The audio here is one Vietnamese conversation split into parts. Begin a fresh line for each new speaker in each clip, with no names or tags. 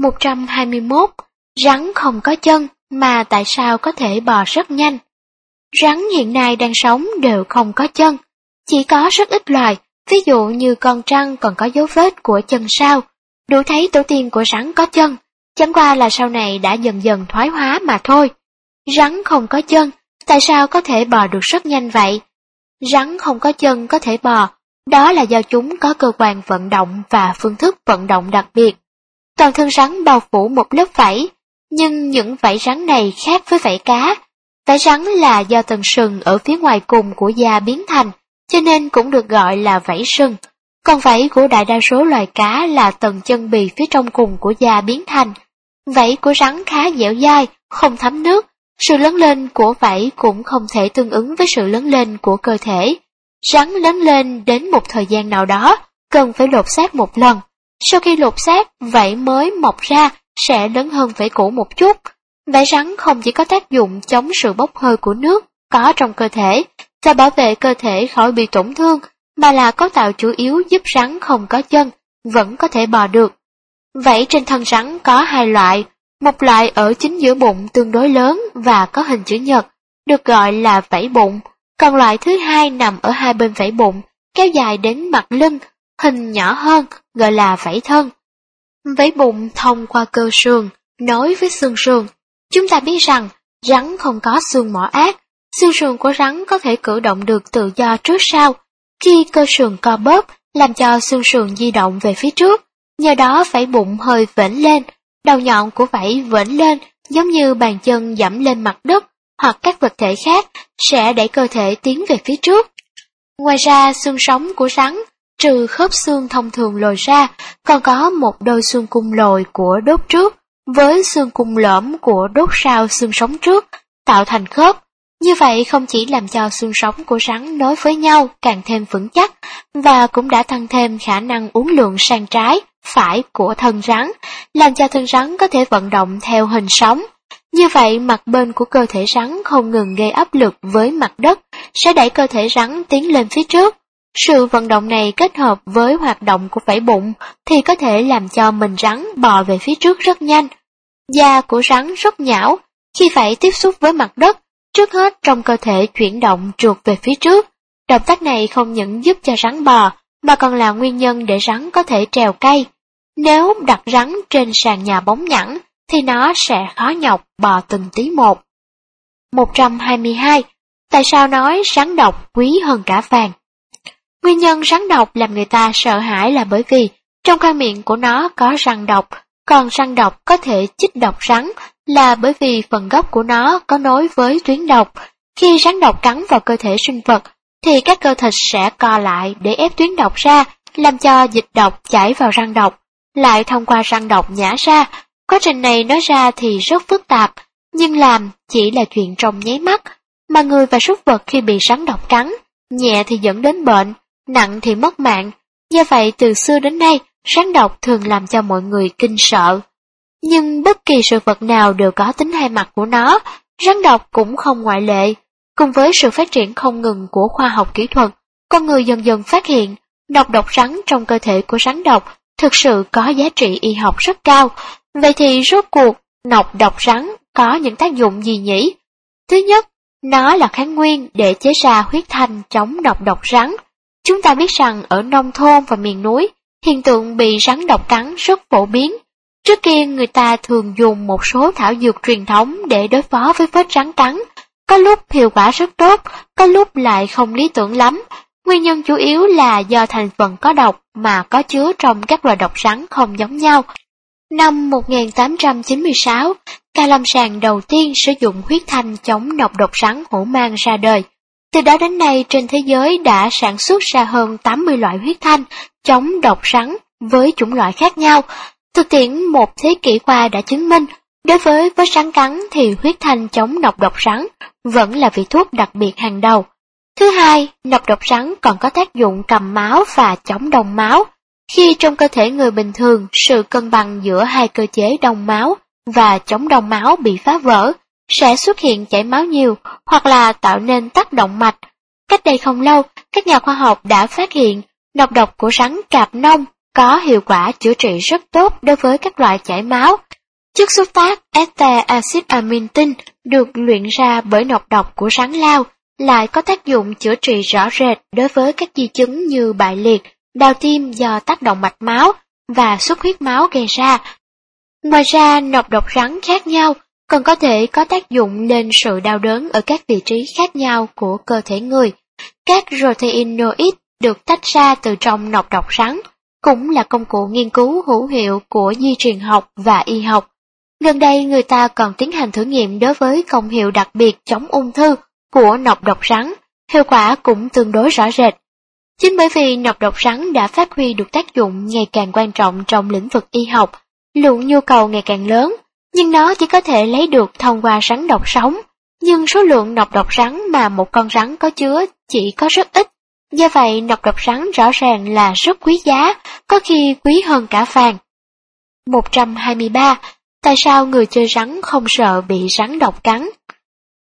121. Rắn không có chân, mà tại sao có thể bò rất nhanh? Rắn hiện nay đang sống đều không có chân, chỉ có rất ít loài, ví dụ như con trăng còn có dấu vết của chân sao, đủ thấy tổ tiên của rắn có chân, chẳng qua là sau này đã dần dần thoái hóa mà thôi. Rắn không có chân, tại sao có thể bò được rất nhanh vậy? Rắn không có chân có thể bò, đó là do chúng có cơ quan vận động và phương thức vận động đặc biệt. Toàn thân rắn bao phủ một lớp vảy, nhưng những vảy rắn này khác với vảy cá. Vảy rắn là do tầng sừng ở phía ngoài cùng của da biến thành, cho nên cũng được gọi là vảy sừng. Còn vảy của đại đa số loài cá là tầng chân bì phía trong cùng của da biến thành. Vảy của rắn khá dẻo dai, không thấm nước. Sự lớn lên của vảy cũng không thể tương ứng với sự lớn lên của cơ thể. Rắn lớn lên đến một thời gian nào đó, cần phải lột xác một lần. Sau khi lột xác, vảy mới mọc ra sẽ lớn hơn vảy cũ một chút. Vảy rắn không chỉ có tác dụng chống sự bốc hơi của nước có trong cơ thể và bảo vệ cơ thể khỏi bị tổn thương, mà là cấu tạo chủ yếu giúp rắn không có chân, vẫn có thể bò được. Vảy trên thân rắn có hai loại, một loại ở chính giữa bụng tương đối lớn và có hình chữ nhật, được gọi là vảy bụng, còn loại thứ hai nằm ở hai bên vảy bụng, kéo dài đến mặt lưng, hình nhỏ hơn, gọi là vảy thân. Vảy bụng thông qua cơ sườn, nối với xương sườn. Chúng ta biết rằng, rắn không có xương mỏ ác, xương sườn của rắn có thể cử động được tự do trước sau, khi cơ sườn co bóp, làm cho xương sườn di động về phía trước, nhờ đó vảy bụng hơi vểnh lên, đầu nhọn của vảy vểnh lên giống như bàn chân dẫm lên mặt đất hoặc các vật thể khác sẽ đẩy cơ thể tiến về phía trước. Ngoài ra, xương sống của rắn, trừ khớp xương thông thường lồi ra, còn có một đôi xương cung lồi của đốt trước với xương cung lõm của đốt sau xương sống trước, tạo thành khớp. Như vậy không chỉ làm cho xương sống của rắn nối với nhau càng thêm vững chắc, và cũng đã tăng thêm khả năng uốn lượn sang trái, phải của thân rắn, làm cho thân rắn có thể vận động theo hình sóng. Như vậy, mặt bên của cơ thể rắn không ngừng gây áp lực với mặt đất, sẽ đẩy cơ thể rắn tiến lên phía trước. Sự vận động này kết hợp với hoạt động của vảy bụng thì có thể làm cho mình rắn bò về phía trước rất nhanh. Da của rắn rất nhão, khi phải tiếp xúc với mặt đất, trước hết trong cơ thể chuyển động trượt về phía trước. Động tác này không những giúp cho rắn bò, mà còn là nguyên nhân để rắn có thể trèo cây. Nếu đặt rắn trên sàn nhà bóng nhẵn, thì nó sẽ khó nhọc bò từng tí một. 122. Tại sao nói rắn độc quý hơn cả vàng? Nguyên nhân rắn độc làm người ta sợ hãi là bởi vì trong khoang miệng của nó có răng độc, còn răng độc có thể chích độc rắn là bởi vì phần gốc của nó có nối với tuyến độc. Khi rắn độc cắn vào cơ thể sinh vật, thì các cơ thịt sẽ co lại để ép tuyến độc ra, làm cho dịch độc chảy vào răng độc, lại thông qua răng độc nhả ra, Quá trình này nói ra thì rất phức tạp, nhưng làm chỉ là chuyện trong nháy mắt, mà người và súc vật khi bị rắn độc cắn, nhẹ thì dẫn đến bệnh, nặng thì mất mạng. Do vậy từ xưa đến nay, rắn độc thường làm cho mọi người kinh sợ. Nhưng bất kỳ sự vật nào đều có tính hai mặt của nó, rắn độc cũng không ngoại lệ. Cùng với sự phát triển không ngừng của khoa học kỹ thuật, con người dần dần phát hiện độc độc rắn trong cơ thể của rắn độc thực sự có giá trị y học rất cao, Vậy thì rốt cuộc, nọc độc rắn có những tác dụng gì nhỉ? Thứ nhất, nó là kháng nguyên để chế ra huyết thanh chống độc độc rắn. Chúng ta biết rằng ở nông thôn và miền núi, hiện tượng bị rắn độc cắn rất phổ biến. Trước kia người ta thường dùng một số thảo dược truyền thống để đối phó với vết rắn cắn. Có lúc hiệu quả rất tốt, có lúc lại không lý tưởng lắm. Nguyên nhân chủ yếu là do thành phần có độc mà có chứa trong các loài độc rắn không giống nhau, Năm 1896, ca lâm sàng đầu tiên sử dụng huyết thanh chống độc độc rắn hổ mang ra đời. Từ đó đến nay trên thế giới đã sản xuất ra hơn 80 loại huyết thanh chống độc rắn với chủng loại khác nhau. Thực tiễn một thế kỷ qua đã chứng minh, đối với vết rắn cắn thì huyết thanh chống độc độc rắn vẫn là vị thuốc đặc biệt hàng đầu. Thứ hai, độc độc rắn còn có tác dụng cầm máu và chống đông máu, khi trong cơ thể người bình thường, sự cân bằng giữa hai cơ chế đông máu và chống đông máu bị phá vỡ, sẽ xuất hiện chảy máu nhiều hoặc là tạo nên tắc động mạch. Cách đây không lâu, các nhà khoa học đã phát hiện nọc độc của rắn cạp nông có hiệu quả chữa trị rất tốt đối với các loại chảy máu. Chất xuất phát este acid amintin được luyện ra bởi nọc độc của rắn lao, lại có tác dụng chữa trị rõ rệt đối với các di chứng như bại liệt, đau tim do tác động mạch máu và xuất huyết máu gây ra. Ngoài ra, nọc độc rắn khác nhau còn có thể có tác dụng lên sự đau đớn ở các vị trí khác nhau của cơ thể người. Các proteinoid được tách ra từ trong nọc độc rắn, cũng là công cụ nghiên cứu hữu hiệu của di truyền học và y học. Gần đây người ta còn tiến hành thử nghiệm đối với công hiệu đặc biệt chống ung thư của nọc độc rắn, hiệu quả cũng tương đối rõ rệt. Chính bởi vì nọc độc rắn đã phát huy được tác dụng ngày càng quan trọng trong lĩnh vực y học, lượng nhu cầu ngày càng lớn, nhưng nó chỉ có thể lấy được thông qua rắn độc sống. Nhưng số lượng nọc độc rắn mà một con rắn có chứa chỉ có rất ít, do vậy nọc độc rắn rõ ràng là rất quý giá, có khi quý hơn cả vàng. 123. Tại sao người chơi rắn không sợ bị rắn độc cắn?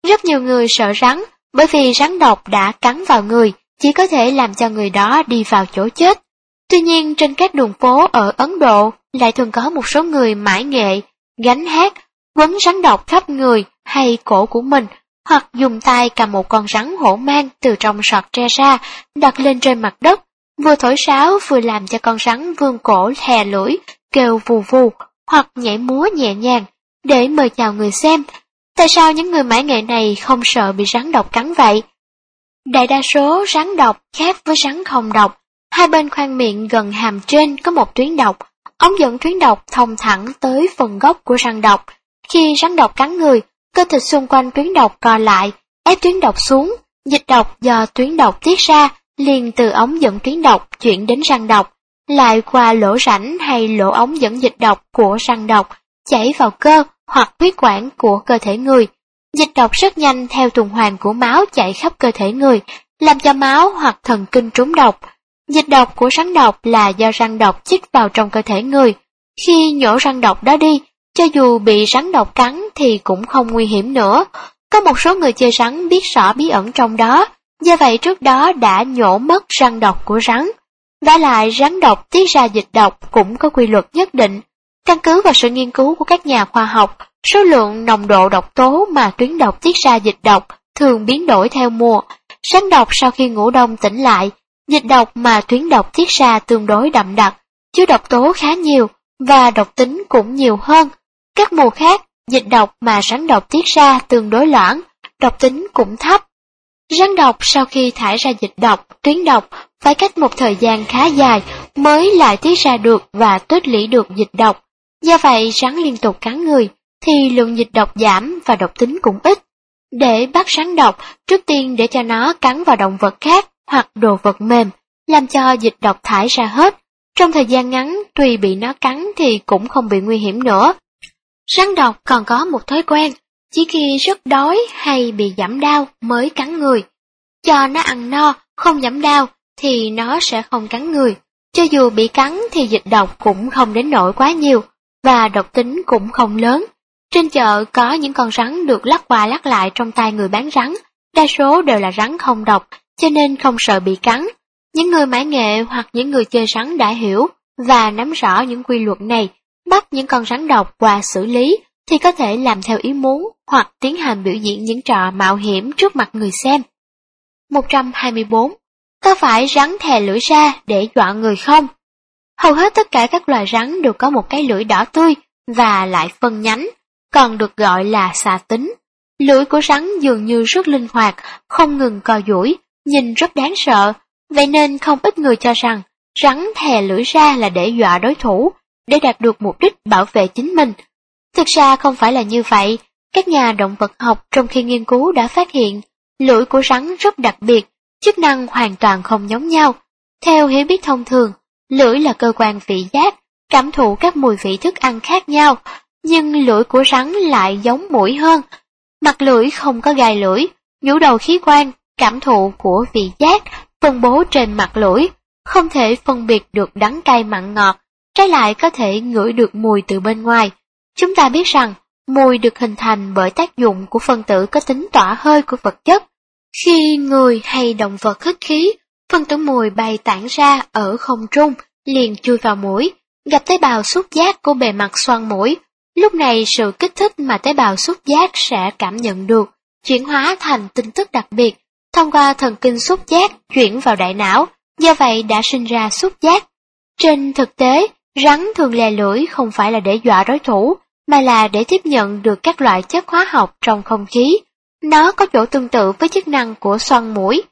Rất nhiều người sợ rắn, bởi vì rắn độc đã cắn vào người, chỉ có thể làm cho người đó đi vào chỗ chết. Tuy nhiên trên các đường phố ở Ấn Độ lại thường có một số người mãi nghệ, gánh hát, quấn rắn độc khắp người hay cổ của mình, hoặc dùng tay cầm một con rắn hổ mang từ trong sọt tre ra, đặt lên trên mặt đất, vừa thổi sáo vừa làm cho con rắn vương cổ thè lưỡi, kêu vù vù, hoặc nhảy múa nhẹ nhàng, để mời chào người xem. Tại sao những người mãi nghệ này không sợ bị rắn độc cắn vậy? Đại đa số rắn độc khác với rắn không độc, hai bên khoang miệng gần hàm trên có một tuyến độc, ống dẫn tuyến độc thông thẳng tới phần gốc của răng độc. Khi rắn độc cắn người, cơ thịt xung quanh tuyến độc co lại, ép tuyến độc xuống, dịch độc do tuyến độc tiết ra liền từ ống dẫn tuyến độc chuyển đến răng độc, lại qua lỗ rãnh hay lỗ ống dẫn dịch độc của răng độc, chảy vào cơ hoặc huyết quản của cơ thể người. Dịch độc rất nhanh theo tuần hoàn của máu chạy khắp cơ thể người, làm cho máu hoặc thần kinh trúng độc. Dịch độc của rắn độc là do răng độc chích vào trong cơ thể người. Khi nhổ răng độc đó đi, cho dù bị rắn độc cắn thì cũng không nguy hiểm nữa. Có một số người chơi rắn biết rõ bí ẩn trong đó, do vậy trước đó đã nhổ mất răng độc của rắn. Và lại rắn độc tiết ra dịch độc cũng có quy luật nhất định. Căn cứ vào sự nghiên cứu của các nhà khoa học, số lượng nồng độ độc tố mà tuyến độc tiết ra dịch độc thường biến đổi theo mùa. Rắn độc sau khi ngủ đông tỉnh lại, dịch độc mà tuyến độc tiết ra tương đối đậm đặc, chứa độc tố khá nhiều và độc tính cũng nhiều hơn. Các mùa khác, dịch độc mà rắn độc tiết ra tương đối loãng, độc tính cũng thấp. Rắn độc sau khi thải ra dịch độc, tuyến độc phải cách một thời gian khá dài mới lại tiết ra được và tích lũy được dịch độc. Do vậy rắn liên tục cắn người, thì lượng dịch độc giảm và độc tính cũng ít. Để bắt rắn độc, trước tiên để cho nó cắn vào động vật khác hoặc đồ vật mềm, làm cho dịch độc thải ra hết. Trong thời gian ngắn, tùy bị nó cắn thì cũng không bị nguy hiểm nữa. Rắn độc còn có một thói quen, chỉ khi rất đói hay bị giảm đau mới cắn người. Cho nó ăn no, không giảm đau, thì nó sẽ không cắn người. Cho dù bị cắn thì dịch độc cũng không đến nỗi quá nhiều, và độc tính cũng không lớn. Trên chợ có những con rắn được lắc qua lắc lại trong tay người bán rắn, đa số đều là rắn không độc, cho nên không sợ bị cắn. Những người mãi nghệ hoặc những người chơi rắn đã hiểu và nắm rõ những quy luật này, bắt những con rắn độc qua xử lý thì có thể làm theo ý muốn hoặc tiến hành biểu diễn những trò mạo hiểm trước mặt người xem. 124. Có phải rắn thè lưỡi ra để dọa người không? Hầu hết tất cả các loài rắn đều có một cái lưỡi đỏ tươi và lại phân nhánh, còn được gọi là xà tính. Lưỡi của rắn dường như rất linh hoạt, không ngừng co duỗi, nhìn rất đáng sợ, vậy nên không ít người cho rằng rắn thè lưỡi ra là để dọa đối thủ, để đạt được mục đích bảo vệ chính mình. Thực ra không phải là như vậy, các nhà động vật học trong khi nghiên cứu đã phát hiện lưỡi của rắn rất đặc biệt, chức năng hoàn toàn không giống nhau. Theo hiểu biết thông thường, lưỡi là cơ quan vị giác, cảm thụ các mùi vị thức ăn khác nhau, nhưng lưỡi của rắn lại giống mũi hơn. Mặt lưỡi không có gai lưỡi, nhũ đầu khí quan, cảm thụ của vị giác phân bố trên mặt lưỡi, không thể phân biệt được đắng cay mặn ngọt, trái lại có thể ngửi được mùi từ bên ngoài. Chúng ta biết rằng, mùi được hình thành bởi tác dụng của phân tử có tính tỏa hơi của vật chất. Khi người hay động vật hít khí, phân tử mùi bay tản ra ở không trung, liền chui vào mũi, gặp tế bào xúc giác của bề mặt xoang mũi. Lúc này sự kích thích mà tế bào xúc giác sẽ cảm nhận được, chuyển hóa thành tin tức đặc biệt, thông qua thần kinh xúc giác chuyển vào đại não, do vậy đã sinh ra xúc giác. Trên thực tế, rắn thường lè lưỡi không phải là để dọa đối thủ, mà là để tiếp nhận được các loại chất hóa học trong không khí. Nó có chỗ tương tự với chức năng của xoăn mũi.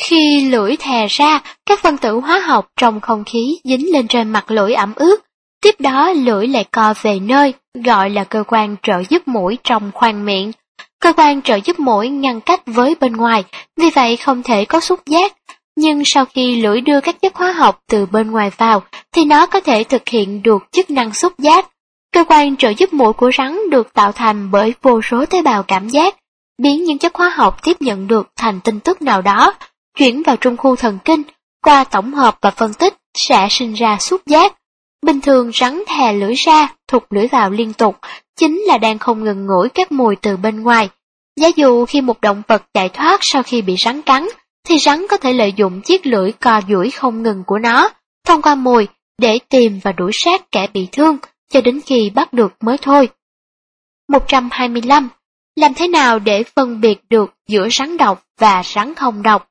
Khi lưỡi thè ra, các phân tử hóa học trong không khí dính lên trên mặt lưỡi ẩm ướt, tiếp đó lưỡi lại co về nơi gọi là cơ quan trợ giúp mũi trong khoang miệng. Cơ quan trợ giúp mũi ngăn cách với bên ngoài, vì vậy không thể có xúc giác. Nhưng sau khi lưỡi đưa các chất hóa học từ bên ngoài vào, thì nó có thể thực hiện được chức năng xúc giác. Cơ quan trợ giúp mũi của rắn được tạo thành bởi vô số tế bào cảm giác, biến những chất hóa học tiếp nhận được thành tin tức nào đó, chuyển vào trung khu thần kinh, qua tổng hợp và phân tích sẽ sinh ra xúc giác. Bình thường rắn thè lưỡi ra, thụt lưỡi vào liên tục, chính là đang không ngừng ngửi các mùi từ bên ngoài. Giả dụ khi một động vật chạy thoát sau khi bị rắn cắn, thì rắn có thể lợi dụng chiếc lưỡi co duỗi không ngừng của nó, thông qua mùi, để tìm và đuổi sát kẻ bị thương, cho đến khi bắt được mới thôi. 125. Làm thế nào để phân biệt được giữa rắn độc và rắn không độc?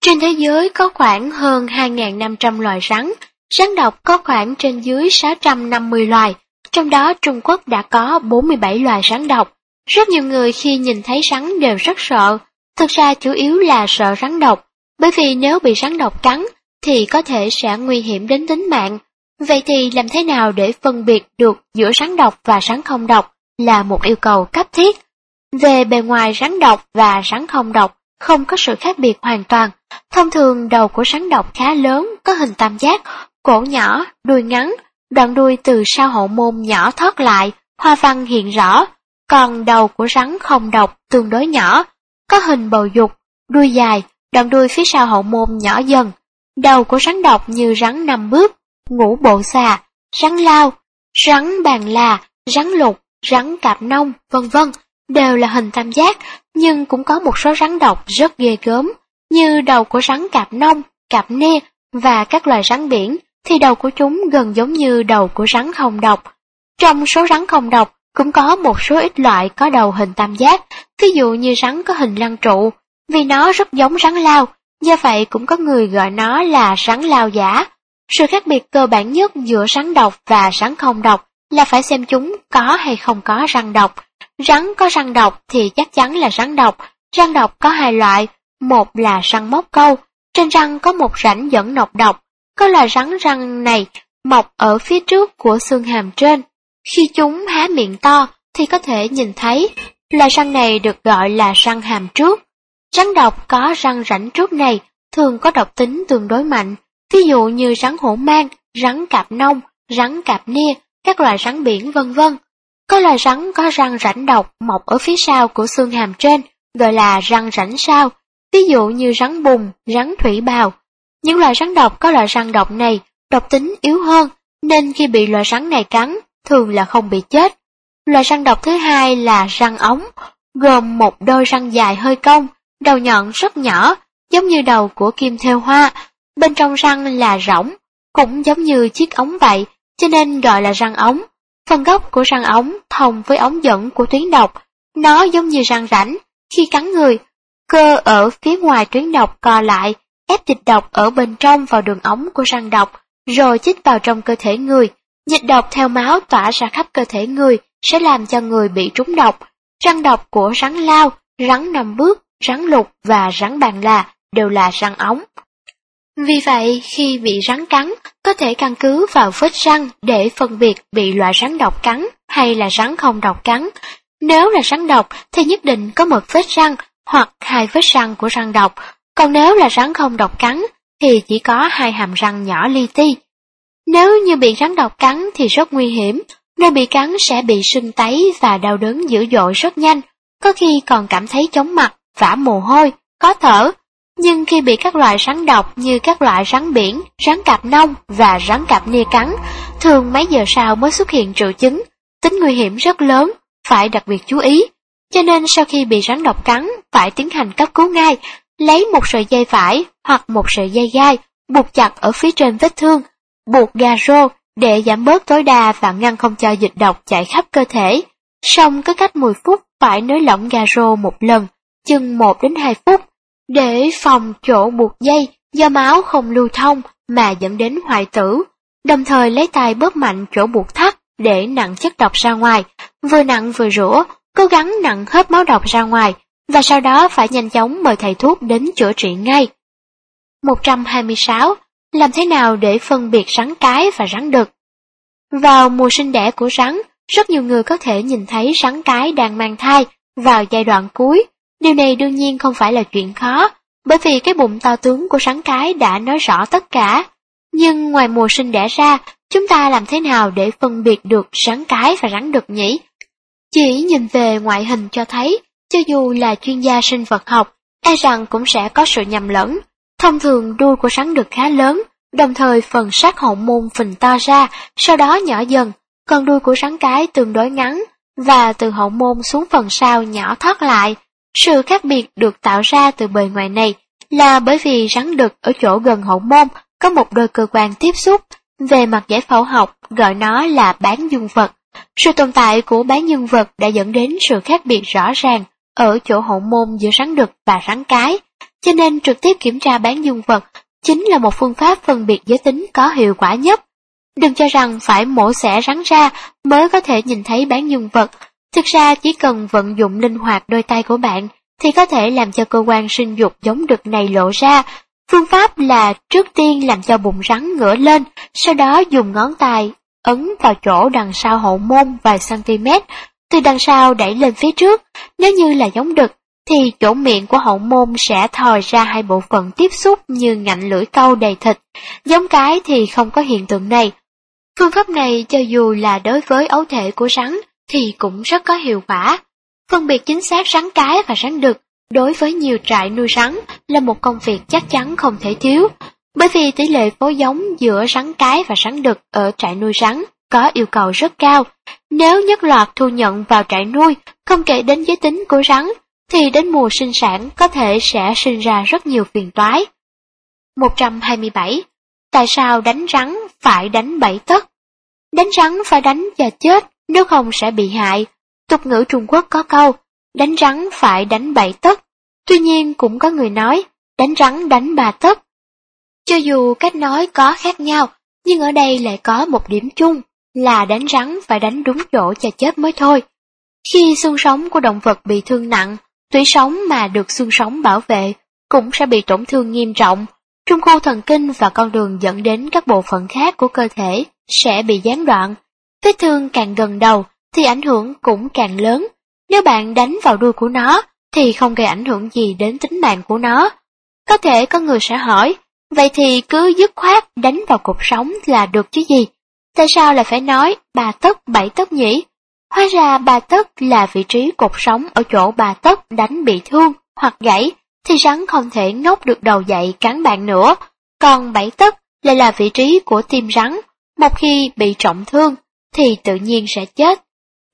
Trên thế giới có khoảng hơn 2.500 loài rắn, rắn độc có khoảng trên dưới 650 loài, trong đó Trung Quốc đã có 47 loài rắn độc. Rất nhiều người khi nhìn thấy rắn đều rất sợ, thực ra chủ yếu là sợ rắn độc, bởi vì nếu bị rắn độc cắn thì có thể sẽ nguy hiểm đến tính mạng. Vậy thì làm thế nào để phân biệt được giữa rắn độc và rắn không độc là một yêu cầu cấp thiết. Về bề ngoài rắn độc và rắn không độc không có sự khác biệt hoàn toàn. Thông thường đầu của rắn độc khá lớn, có hình tam giác, cổ nhỏ, đuôi ngắn, đoạn đuôi từ sau hậu môn nhỏ thoát lại, hoa văn hiện rõ, còn đầu của rắn không độc tương đối nhỏ, có hình bầu dục, đuôi dài, đoạn đuôi phía sau hậu môn nhỏ dần. Đầu của rắn độc như rắn năm bước, ngũ bộ xà, rắn lao, rắn bàn là, rắn lục, rắn cạp nông, vân vân đều là hình tam giác, nhưng cũng có một số rắn độc rất ghê gớm, như đầu của rắn cạp nông, cạp ne và các loài rắn biển, thì đầu của chúng gần giống như đầu của rắn không độc. Trong số rắn không độc, cũng có một số ít loại có đầu hình tam giác, ví dụ như rắn có hình lăng trụ, vì nó rất giống rắn lao, do vậy cũng có người gọi nó là rắn lao giả. Sự khác biệt cơ bản nhất giữa rắn độc và rắn không độc là phải xem chúng có hay không có răng độc. Rắn có răng độc thì chắc chắn là rắn độc. Răng độc có hai loại, một là răng móc câu, trên răng có một rãnh dẫn nọc độc. Có loài rắn răng này mọc ở phía trước của xương hàm trên. Khi chúng há miệng to thì có thể nhìn thấy, loài răng này được gọi là răng hàm trước. Rắn độc có răng rãnh trước này thường có độc tính tương đối mạnh, ví dụ như rắn hổ mang, rắn cạp nông, rắn cạp nia, các loài rắn biển vân vân. Có loài rắn có răng rãnh độc mọc ở phía sau của xương hàm trên, gọi là răng rãnh sau, ví dụ như rắn bùn, rắn thủy bào. Những loài rắn độc có loại răng độc này, độc tính yếu hơn, nên khi bị loài rắn này cắn, thường là không bị chết. Loài răng độc thứ hai là răng ống, gồm một đôi răng dài hơi cong, đầu nhọn rất nhỏ, giống như đầu của kim thêu hoa, bên trong răng là rỗng, cũng giống như chiếc ống vậy, cho nên gọi là răng ống. Phần gốc của răng ống thông với ống dẫn của tuyến độc, nó giống như răng rãnh, khi cắn người, cơ ở phía ngoài tuyến độc co lại, ép dịch độc ở bên trong vào đường ống của răng độc, rồi chích vào trong cơ thể người. Dịch độc theo máu tỏa ra khắp cơ thể người sẽ làm cho người bị trúng độc. Răng độc của rắn lao, rắn nằm bước, rắn lục và rắn bàn là đều là răng ống. Vì vậy, khi bị rắn cắn, có thể căn cứ vào vết răng để phân biệt bị loại rắn độc cắn hay là rắn không độc cắn. Nếu là rắn độc thì nhất định có một vết răng hoặc hai vết răng của răng độc, còn nếu là rắn không độc cắn thì chỉ có hai hàm răng nhỏ li ti. Nếu như bị rắn độc cắn thì rất nguy hiểm, nơi bị cắn sẽ bị sưng tấy và đau đớn dữ dội rất nhanh, có khi còn cảm thấy chóng mặt, vã mồ hôi, khó thở, nhưng khi bị các loại rắn độc như các loại rắn biển, rắn cạp nông và rắn cạp nia cắn, thường mấy giờ sau mới xuất hiện triệu chứng, tính nguy hiểm rất lớn, phải đặc biệt chú ý. Cho nên sau khi bị rắn độc cắn, phải tiến hành cấp cứu ngay, lấy một sợi dây vải hoặc một sợi dây gai, buộc chặt ở phía trên vết thương, buộc gà rô để giảm bớt tối đa và ngăn không cho dịch độc chạy khắp cơ thể. Xong cứ cách 10 phút phải nới lỏng gà rô một lần, chừng 1 đến 2 phút, để phòng chỗ buộc dây do máu không lưu thông mà dẫn đến hoại tử, đồng thời lấy tay bóp mạnh chỗ buộc thắt để nặng chất độc ra ngoài, vừa nặng vừa rửa, cố gắng nặng hết máu độc ra ngoài, và sau đó phải nhanh chóng mời thầy thuốc đến chữa trị ngay. 126. Làm thế nào để phân biệt rắn cái và rắn đực? Vào mùa sinh đẻ của rắn, rất nhiều người có thể nhìn thấy rắn cái đang mang thai vào giai đoạn cuối. Điều này đương nhiên không phải là chuyện khó, bởi vì cái bụng to tướng của rắn cái đã nói rõ tất cả. Nhưng ngoài mùa sinh đẻ ra, chúng ta làm thế nào để phân biệt được rắn cái và rắn đực nhỉ? Chỉ nhìn về ngoại hình cho thấy, cho dù là chuyên gia sinh vật học, e rằng cũng sẽ có sự nhầm lẫn. Thông thường đuôi của rắn được khá lớn, đồng thời phần sát hậu môn phình to ra, sau đó nhỏ dần, còn đuôi của rắn cái tương đối ngắn, và từ hậu môn xuống phần sau nhỏ thoát lại. Sự khác biệt được tạo ra từ bề ngoài này là bởi vì rắn đực ở chỗ gần hậu môn có một đôi cơ quan tiếp xúc, về mặt giải phẫu học gọi nó là bán dương vật. Sự tồn tại của bán dương vật đã dẫn đến sự khác biệt rõ ràng ở chỗ hậu môn giữa rắn đực và rắn cái, cho nên trực tiếp kiểm tra bán dương vật chính là một phương pháp phân biệt giới tính có hiệu quả nhất. Đừng cho rằng phải mổ xẻ rắn ra mới có thể nhìn thấy bán dương vật. Thực ra chỉ cần vận dụng linh hoạt đôi tay của bạn thì có thể làm cho cơ quan sinh dục giống đực này lộ ra. Phương pháp là trước tiên làm cho bụng rắn ngửa lên, sau đó dùng ngón tay ấn vào chỗ đằng sau hậu môn vài cm, từ đằng sau đẩy lên phía trước. Nếu như là giống đực, thì chỗ miệng của hậu môn sẽ thòi ra hai bộ phận tiếp xúc như ngạnh lưỡi câu đầy thịt. Giống cái thì không có hiện tượng này. Phương pháp này cho dù là đối với ấu thể của rắn thì cũng rất có hiệu quả. Phân biệt chính xác rắn cái và rắn đực đối với nhiều trại nuôi rắn là một công việc chắc chắn không thể thiếu, bởi vì tỷ lệ phối giống giữa rắn cái và rắn đực ở trại nuôi rắn có yêu cầu rất cao. Nếu nhất loạt thu nhận vào trại nuôi, không kể đến giới tính của rắn, thì đến mùa sinh sản có thể sẽ sinh ra rất nhiều phiền toái. 127. Tại sao đánh rắn phải đánh bảy tấc? Đánh rắn phải đánh và chết, nếu không sẽ bị hại. Tục ngữ Trung Quốc có câu, đánh rắn phải đánh bảy tấc. Tuy nhiên cũng có người nói, đánh rắn đánh ba tấc. Cho dù cách nói có khác nhau, nhưng ở đây lại có một điểm chung là đánh rắn phải đánh đúng chỗ cho chết mới thôi. Khi xương sống của động vật bị thương nặng, tủy sống mà được xương sống bảo vệ cũng sẽ bị tổn thương nghiêm trọng. Trung khu thần kinh và con đường dẫn đến các bộ phận khác của cơ thể sẽ bị gián đoạn. Vết thương càng gần đầu thì ảnh hưởng cũng càng lớn. Nếu bạn đánh vào đuôi của nó thì không gây ảnh hưởng gì đến tính mạng của nó. Có thể có người sẽ hỏi, vậy thì cứ dứt khoát đánh vào cột sống là được chứ gì? Tại sao lại phải nói bà tấc bảy tấc nhỉ? Hóa ra bà tấc là vị trí cột sống ở chỗ bà tấc đánh bị thương hoặc gãy, thì rắn không thể ngóc được đầu dậy cắn bạn nữa. Còn bảy tấc lại là vị trí của tim rắn, một khi bị trọng thương thì tự nhiên sẽ chết.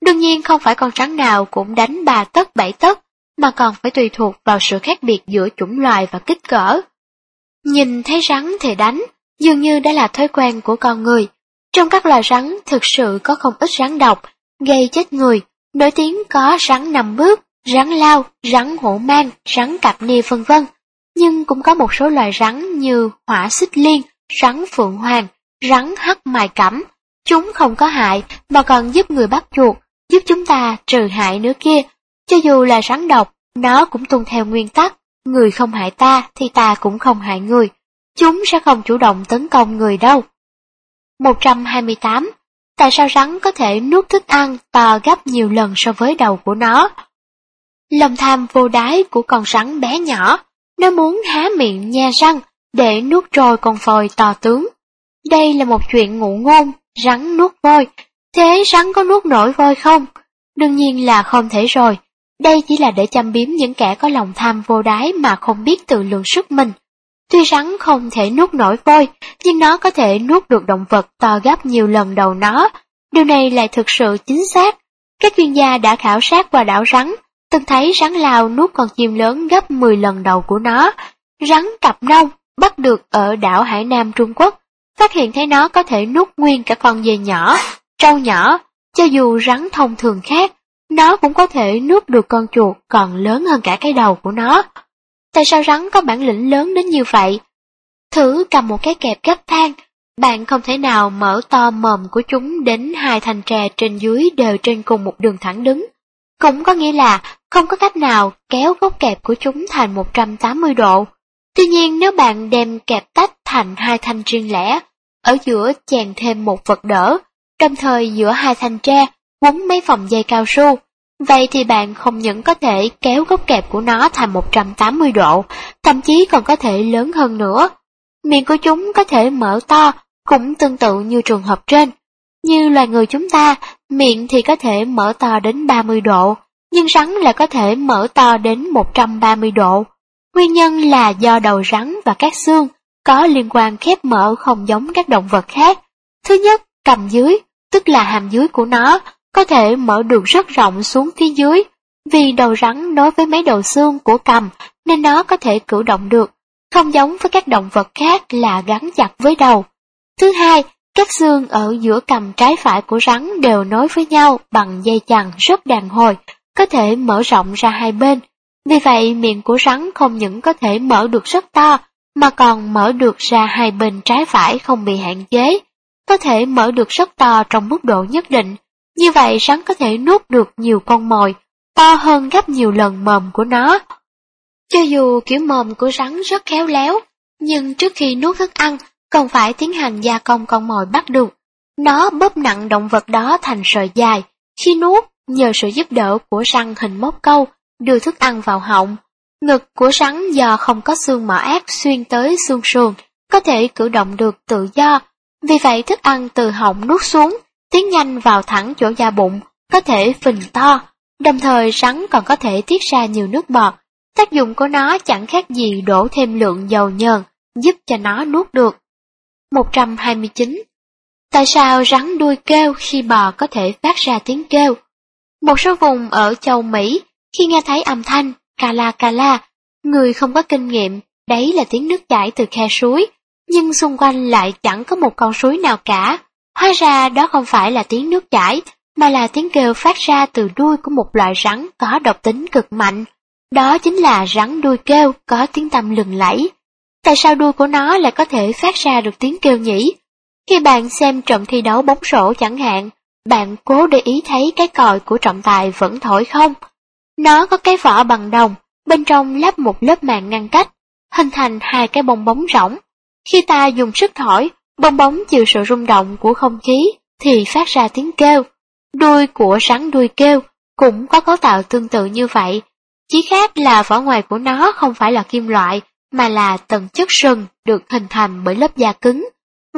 Đương nhiên không phải con rắn nào cũng đánh bà tấc bảy tấc, mà còn phải tùy thuộc vào sự khác biệt giữa chủng loài và kích cỡ. Nhìn thấy rắn thì đánh, dường như đã là thói quen của con người. Trong các loài rắn thực sự có không ít rắn độc, gây chết người, nổi tiếng có rắn nằm bước, rắn lao, rắn hổ mang, rắn cạp nia vân vân. Nhưng cũng có một số loài rắn như hỏa xích liên, rắn phượng hoàng, rắn hắc mài cẩm. Chúng không có hại mà còn giúp người bắt chuột, giúp chúng ta trừ hại nữa kia. Cho dù là rắn độc, nó cũng tuân theo nguyên tắc, người không hại ta thì ta cũng không hại người. Chúng sẽ không chủ động tấn công người đâu. 128. Tại sao rắn có thể nuốt thức ăn to gấp nhiều lần so với đầu của nó? Lòng tham vô đáy của con rắn bé nhỏ, nó muốn há miệng nha răng để nuốt trôi con voi to tướng. Đây là một chuyện ngụ ngôn, rắn nuốt voi. Thế rắn có nuốt nổi voi không? Đương nhiên là không thể rồi. Đây chỉ là để chăm biếm những kẻ có lòng tham vô đáy mà không biết tự lượng sức mình. Tuy rắn không thể nuốt nổi voi, nhưng nó có thể nuốt được động vật to gấp nhiều lần đầu nó. Điều này lại thực sự chính xác. Các chuyên gia đã khảo sát qua đảo rắn, từng thấy rắn lao nuốt con chim lớn gấp 10 lần đầu của nó. Rắn cặp nông bắt được ở đảo Hải Nam Trung Quốc phát hiện thấy nó có thể nuốt nguyên cả con dê nhỏ, trâu nhỏ, cho dù rắn thông thường khác, nó cũng có thể nuốt được con chuột còn lớn hơn cả cái đầu của nó. Tại sao rắn có bản lĩnh lớn đến như vậy? Thử cầm một cái kẹp gấp than, bạn không thể nào mở to mồm của chúng đến hai thanh tre trên dưới đều trên cùng một đường thẳng đứng. Cũng có nghĩa là không có cách nào kéo gốc kẹp của chúng thành 180 độ. Tuy nhiên nếu bạn đem kẹp tách thành hai thanh riêng lẻ, ở giữa chèn thêm một vật đỡ, đồng thời giữa hai thanh tre quấn mấy vòng dây cao su, vậy thì bạn không những có thể kéo gốc kẹp của nó thành 180 độ, thậm chí còn có thể lớn hơn nữa. Miệng của chúng có thể mở to, cũng tương tự như trường hợp trên. Như loài người chúng ta, miệng thì có thể mở to đến 30 độ, nhưng rắn lại có thể mở to đến 130 độ. Nguyên nhân là do đầu rắn và các xương có liên quan khép mở không giống các động vật khác. Thứ nhất, cầm dưới, tức là hàm dưới của nó, có thể mở đường rất rộng xuống phía dưới. Vì đầu rắn nối với mấy đầu xương của cầm nên nó có thể cử động được, không giống với các động vật khác là gắn chặt với đầu. Thứ hai, các xương ở giữa cầm trái phải của rắn đều nối với nhau bằng dây chằng rất đàn hồi, có thể mở rộng ra hai bên. Vì vậy, miệng của rắn không những có thể mở được rất to, mà còn mở được ra hai bên trái phải không bị hạn chế. Có thể mở được rất to trong mức độ nhất định. Như vậy, rắn có thể nuốt được nhiều con mồi, to hơn gấp nhiều lần mồm của nó. Cho dù kiểu mồm của rắn rất khéo léo, nhưng trước khi nuốt thức ăn, còn phải tiến hành gia công con mồi bắt được. Nó bóp nặng động vật đó thành sợi dài, khi nuốt, nhờ sự giúp đỡ của răng hình móc câu, đưa thức ăn vào họng. Ngực của rắn do không có xương mỏ ác xuyên tới xương sườn, có thể cử động được tự do. Vì vậy thức ăn từ họng nuốt xuống, tiến nhanh vào thẳng chỗ da bụng, có thể phình to. Đồng thời rắn còn có thể tiết ra nhiều nước bọt. Tác dụng của nó chẳng khác gì đổ thêm lượng dầu nhờn, giúp cho nó nuốt được. 129. Tại sao rắn đuôi kêu khi bò có thể phát ra tiếng kêu? Một số vùng ở châu Mỹ, khi nghe thấy âm thanh cala cala, người không có kinh nghiệm, đấy là tiếng nước chảy từ khe suối, nhưng xung quanh lại chẳng có một con suối nào cả. Hóa ra đó không phải là tiếng nước chảy, mà là tiếng kêu phát ra từ đuôi của một loại rắn có độc tính cực mạnh. Đó chính là rắn đuôi kêu có tiếng tăm lừng lẫy. Tại sao đuôi của nó lại có thể phát ra được tiếng kêu nhỉ? Khi bạn xem trận thi đấu bóng rổ chẳng hạn, bạn cố để ý thấy cái còi của trọng tài vẫn thổi không? Nó có cái vỏ bằng đồng, bên trong lắp một lớp màng ngăn cách, hình thành hai cái bong bóng rỗng. Khi ta dùng sức thổi, bong bóng chịu sự rung động của không khí thì phát ra tiếng kêu. Đuôi của rắn đuôi kêu cũng có cấu tạo tương tự như vậy, chỉ khác là vỏ ngoài của nó không phải là kim loại mà là tầng chất sừng được hình thành bởi lớp da cứng,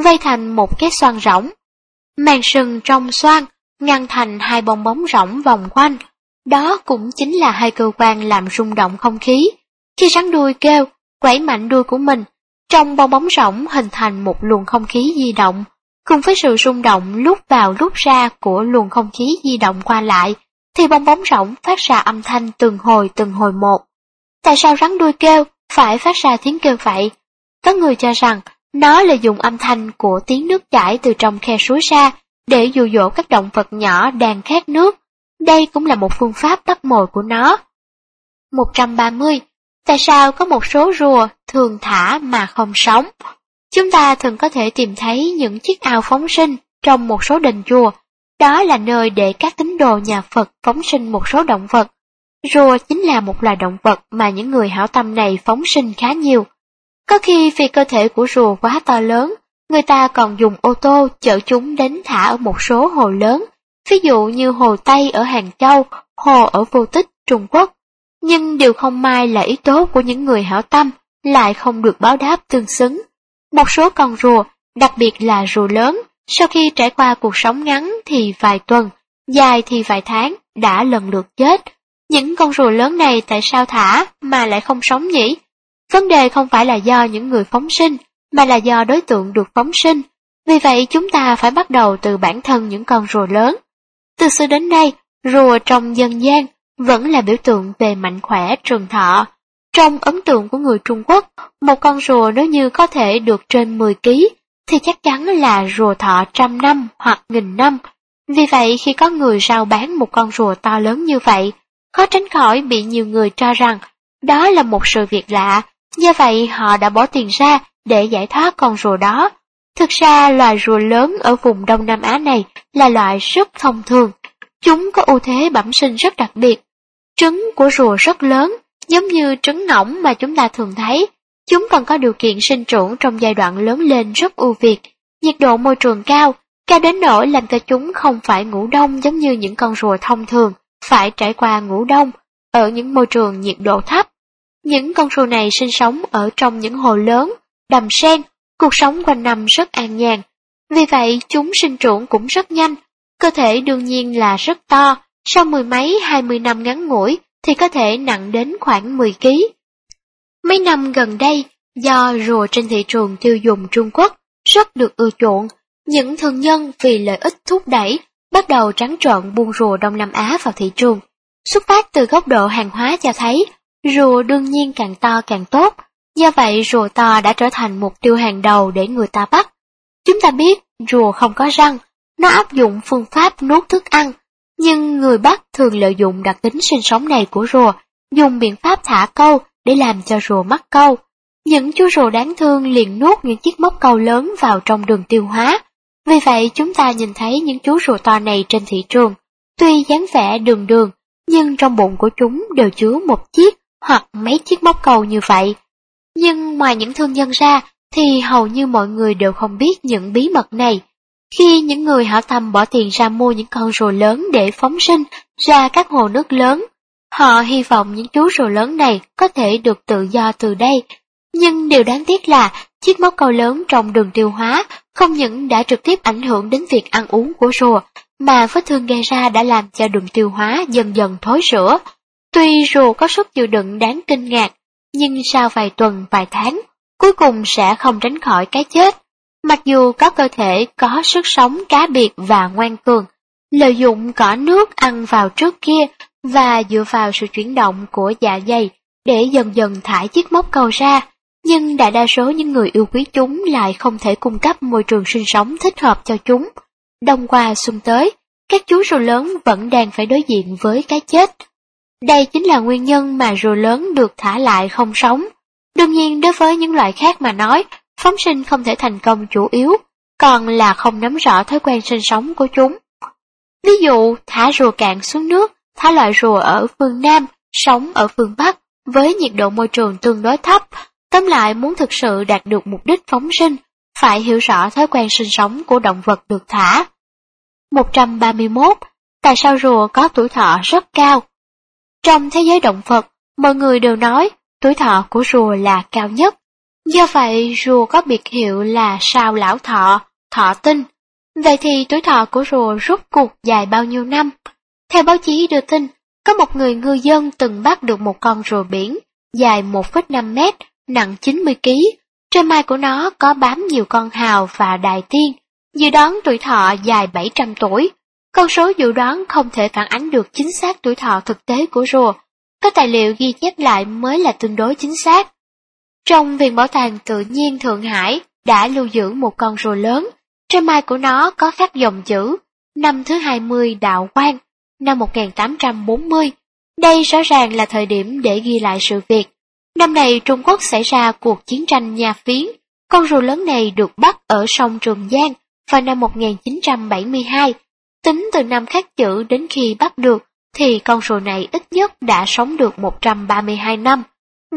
vây thành một cái xoan rỗng. Màng sừng trong xoan ngăn thành hai bong bóng rỗng vòng quanh, đó cũng chính là hai cơ quan làm rung động không khí. Khi rắn đuôi kêu, quẩy mạnh đuôi của mình, trong bong bóng rỗng hình thành một luồng không khí di động, cùng với sự rung động lúc vào lúc ra của luồng không khí di động qua lại, thì bong bóng rỗng phát ra âm thanh từng hồi từng hồi một. Tại sao rắn đuôi kêu phải phát ra tiếng kêu vậy. Có người cho rằng nó là dùng âm thanh của tiếng nước chảy từ trong khe suối ra để dụ dỗ các động vật nhỏ đang khát nước. Đây cũng là một phương pháp bắt mồi của nó. 130. Tại sao có một số rùa thường thả mà không sống? Chúng ta thường có thể tìm thấy những chiếc ao phóng sinh trong một số đền chùa. Đó là nơi để các tín đồ nhà Phật phóng sinh một số động vật. Rùa chính là một loài động vật mà những người hảo tâm này phóng sinh khá nhiều. Có khi vì cơ thể của rùa quá to lớn, người ta còn dùng ô tô chở chúng đến thả ở một số hồ lớn, ví dụ như hồ Tây ở Hàng Châu, hồ ở Vô Tích, Trung Quốc. Nhưng điều không may là ý tốt của những người hảo tâm lại không được báo đáp tương xứng. Một số con rùa, đặc biệt là rùa lớn, sau khi trải qua cuộc sống ngắn thì vài tuần, dài thì vài tháng, đã lần lượt chết, những con rùa lớn này tại sao thả mà lại không sống nhỉ? Vấn đề không phải là do những người phóng sinh, mà là do đối tượng được phóng sinh. Vì vậy chúng ta phải bắt đầu từ bản thân những con rùa lớn. Từ xưa đến nay, rùa trong dân gian vẫn là biểu tượng về mạnh khỏe trường thọ. Trong ấn tượng của người Trung Quốc, một con rùa nếu như có thể được trên 10 kg thì chắc chắn là rùa thọ trăm năm hoặc nghìn năm. Vì vậy khi có người rao bán một con rùa to lớn như vậy, khó tránh khỏi bị nhiều người cho rằng đó là một sự việc lạ, do vậy họ đã bỏ tiền ra để giải thoát con rùa đó. Thực ra loài rùa lớn ở vùng Đông Nam Á này là loại rất thông thường. Chúng có ưu thế bẩm sinh rất đặc biệt. Trứng của rùa rất lớn, giống như trứng ngỗng mà chúng ta thường thấy. Chúng còn có điều kiện sinh trưởng trong giai đoạn lớn lên rất ưu việt, nhiệt độ môi trường cao, cao đến nỗi làm cho chúng không phải ngủ đông giống như những con rùa thông thường, phải trải qua ngủ đông ở những môi trường nhiệt độ thấp. Những con rùa này sinh sống ở trong những hồ lớn, đầm sen, cuộc sống quanh năm rất an nhàn. Vì vậy chúng sinh trưởng cũng rất nhanh, cơ thể đương nhiên là rất to, sau mười mấy hai mươi năm ngắn ngủi thì có thể nặng đến khoảng 10 kg. Mấy năm gần đây, do rùa trên thị trường tiêu dùng Trung Quốc rất được ưa chuộng, những thương nhân vì lợi ích thúc đẩy bắt đầu trắng trợn buôn rùa Đông Nam Á vào thị trường. Xuất phát từ góc độ hàng hóa cho thấy, rùa đương nhiên càng to càng tốt, do vậy rùa to đã trở thành mục tiêu hàng đầu để người ta bắt. Chúng ta biết rùa không có răng, nó áp dụng phương pháp nuốt thức ăn, nhưng người bắt thường lợi dụng đặc tính sinh sống này của rùa, dùng biện pháp thả câu để làm cho rùa mắc câu. Những chú rùa đáng thương liền nuốt những chiếc móc câu lớn vào trong đường tiêu hóa. Vì vậy chúng ta nhìn thấy những chú rùa to này trên thị trường. Tuy dáng vẻ đường đường, nhưng trong bụng của chúng đều chứa một chiếc hoặc mấy chiếc móc câu như vậy. Nhưng ngoài những thương nhân ra, thì hầu như mọi người đều không biết những bí mật này. Khi những người hảo tâm bỏ tiền ra mua những con rùa lớn để phóng sinh ra các hồ nước lớn, họ hy vọng những chú rùa lớn này có thể được tự do từ đây. Nhưng điều đáng tiếc là chiếc móc câu lớn trong đường tiêu hóa không những đã trực tiếp ảnh hưởng đến việc ăn uống của rùa, mà vết thương gây ra đã làm cho đường tiêu hóa dần dần thối rữa. Tuy rùa có sức chịu đựng đáng kinh ngạc, nhưng sau vài tuần, vài tháng, cuối cùng sẽ không tránh khỏi cái chết. Mặc dù có cơ thể có sức sống cá biệt và ngoan cường, lợi dụng cỏ nước ăn vào trước kia và dựa vào sự chuyển động của dạ dày để dần dần thải chiếc móc cầu ra, nhưng đại đa số những người yêu quý chúng lại không thể cung cấp môi trường sinh sống thích hợp cho chúng. Đông qua xuân tới, các chú rùa lớn vẫn đang phải đối diện với cái chết. Đây chính là nguyên nhân mà rùa lớn được thả lại không sống. Đương nhiên đối với những loại khác mà nói, phóng sinh không thể thành công chủ yếu, còn là không nắm rõ thói quen sinh sống của chúng. Ví dụ, thả rùa cạn xuống nước, thả loại rùa ở phương Nam, sống ở phương Bắc, với nhiệt độ môi trường tương đối thấp. Tóm lại muốn thực sự đạt được mục đích phóng sinh, phải hiểu rõ thói quen sinh sống của động vật được thả. 131. Tại sao rùa có tuổi thọ rất cao? Trong thế giới động vật, mọi người đều nói tuổi thọ của rùa là cao nhất. Do vậy, rùa có biệt hiệu là sao lão thọ, thọ tinh. Vậy thì tuổi thọ của rùa rút cuộc dài bao nhiêu năm? Theo báo chí đưa tin, có một người ngư dân từng bắt được một con rùa biển, dài 1,5 mét, nặng 90 kg. Trên mai của nó có bám nhiều con hào và đài tiên, dự đoán tuổi thọ dài 700 tuổi. Con số dự đoán không thể phản ánh được chính xác tuổi thọ thực tế của rùa, có tài liệu ghi chép lại mới là tương đối chính xác. Trong Viện Bảo tàng Tự nhiên Thượng Hải đã lưu giữ một con rùa lớn, trên mai của nó có khắc dòng chữ năm thứ 20 đạo quan, năm 1840. Đây rõ ràng là thời điểm để ghi lại sự việc. Năm này Trung Quốc xảy ra cuộc chiến tranh nhà phiến, con rùa lớn này được bắt ở sông Trường Giang vào năm 1972. Tính từ năm khắc chữ đến khi bắt được, thì con rùa này ít nhất đã sống được 132 năm.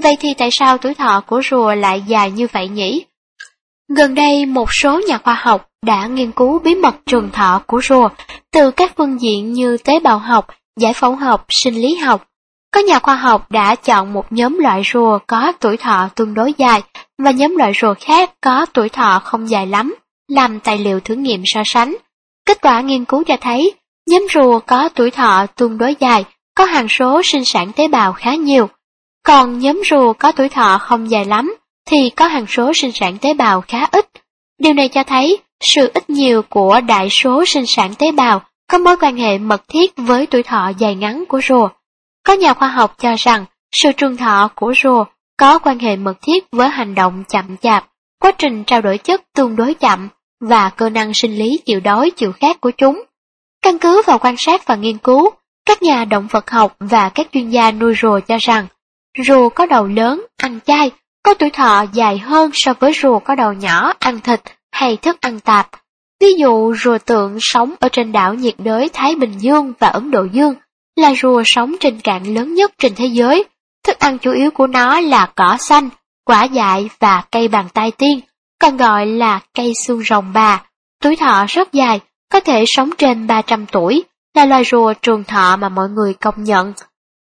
Vậy thì tại sao tuổi thọ của rùa lại dài như vậy nhỉ? Gần đây một số nhà khoa học đã nghiên cứu bí mật trường thọ của rùa từ các phương diện như tế bào học, giải phẫu học, sinh lý học. Có nhà khoa học đã chọn một nhóm loại rùa có tuổi thọ tương đối dài và nhóm loại rùa khác có tuổi thọ không dài lắm, làm tài liệu thử nghiệm so sánh. Kết quả nghiên cứu cho thấy, nhóm rùa có tuổi thọ tương đối dài có hàng số sinh sản tế bào khá nhiều, còn nhóm rùa có tuổi thọ không dài lắm thì có hằng số sinh sản tế bào khá ít. Điều này cho thấy sự ít nhiều của đại số sinh sản tế bào có mối quan hệ mật thiết với tuổi thọ dài ngắn của rùa. Có nhà khoa học cho rằng sự trường thọ của rùa có quan hệ mật thiết với hành động chậm chạp, quá trình trao đổi chất tương đối chậm và cơ năng sinh lý chịu đói chịu khát của chúng. Căn cứ vào quan sát và nghiên cứu, các nhà động vật học và các chuyên gia nuôi rùa cho rằng, rùa có đầu lớn, ăn chay, có tuổi thọ dài hơn so với rùa có đầu nhỏ, ăn thịt hay thức ăn tạp. Ví dụ rùa tượng sống ở trên đảo nhiệt đới Thái Bình Dương và Ấn Độ Dương là rùa sống trên cạn lớn nhất trên thế giới. Thức ăn chủ yếu của nó là cỏ xanh, quả dại và cây bàn tay tiên, còn gọi là cây xương rồng bà. Tuổi thọ rất dài, có thể sống trên 300 tuổi, là loài rùa trường thọ mà mọi người công nhận.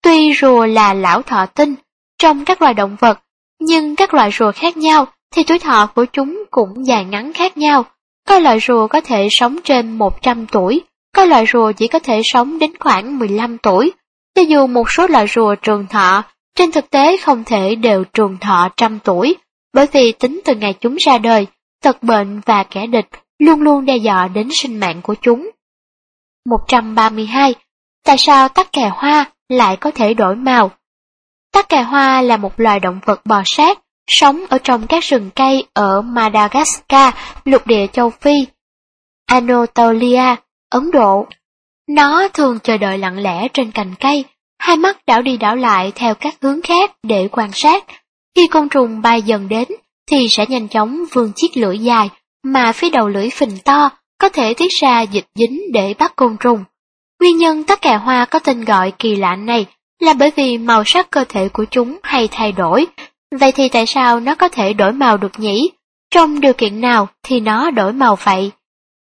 Tuy rùa là lão thọ tinh, trong các loài động vật, nhưng các loài rùa khác nhau thì tuổi thọ của chúng cũng dài ngắn khác nhau. Có loài rùa có thể sống trên 100 tuổi, có loài rùa chỉ có thể sống đến khoảng 15 tuổi. Cho dù một số loài rùa trường thọ, trên thực tế không thể đều trường thọ trăm tuổi, bởi vì tính từ ngày chúng ra đời, tật bệnh và kẻ địch luôn luôn đe dọa đến sinh mạng của chúng. 132. Tại sao tắc kè hoa lại có thể đổi màu? Tắc kè hoa là một loài động vật bò sát, sống ở trong các rừng cây ở Madagascar, lục địa châu Phi, Anatolia, Ấn Độ. Nó thường chờ đợi lặng lẽ trên cành cây, hai mắt đảo đi đảo lại theo các hướng khác để quan sát. Khi côn trùng bay dần đến, thì sẽ nhanh chóng vươn chiếc lưỡi dài, mà phía đầu lưỡi phình to, có thể tiết ra dịch dính để bắt côn trùng. Nguyên nhân tất cả hoa có tên gọi kỳ lạ này là bởi vì màu sắc cơ thể của chúng hay thay đổi. Vậy thì tại sao nó có thể đổi màu được nhỉ? Trong điều kiện nào thì nó đổi màu vậy?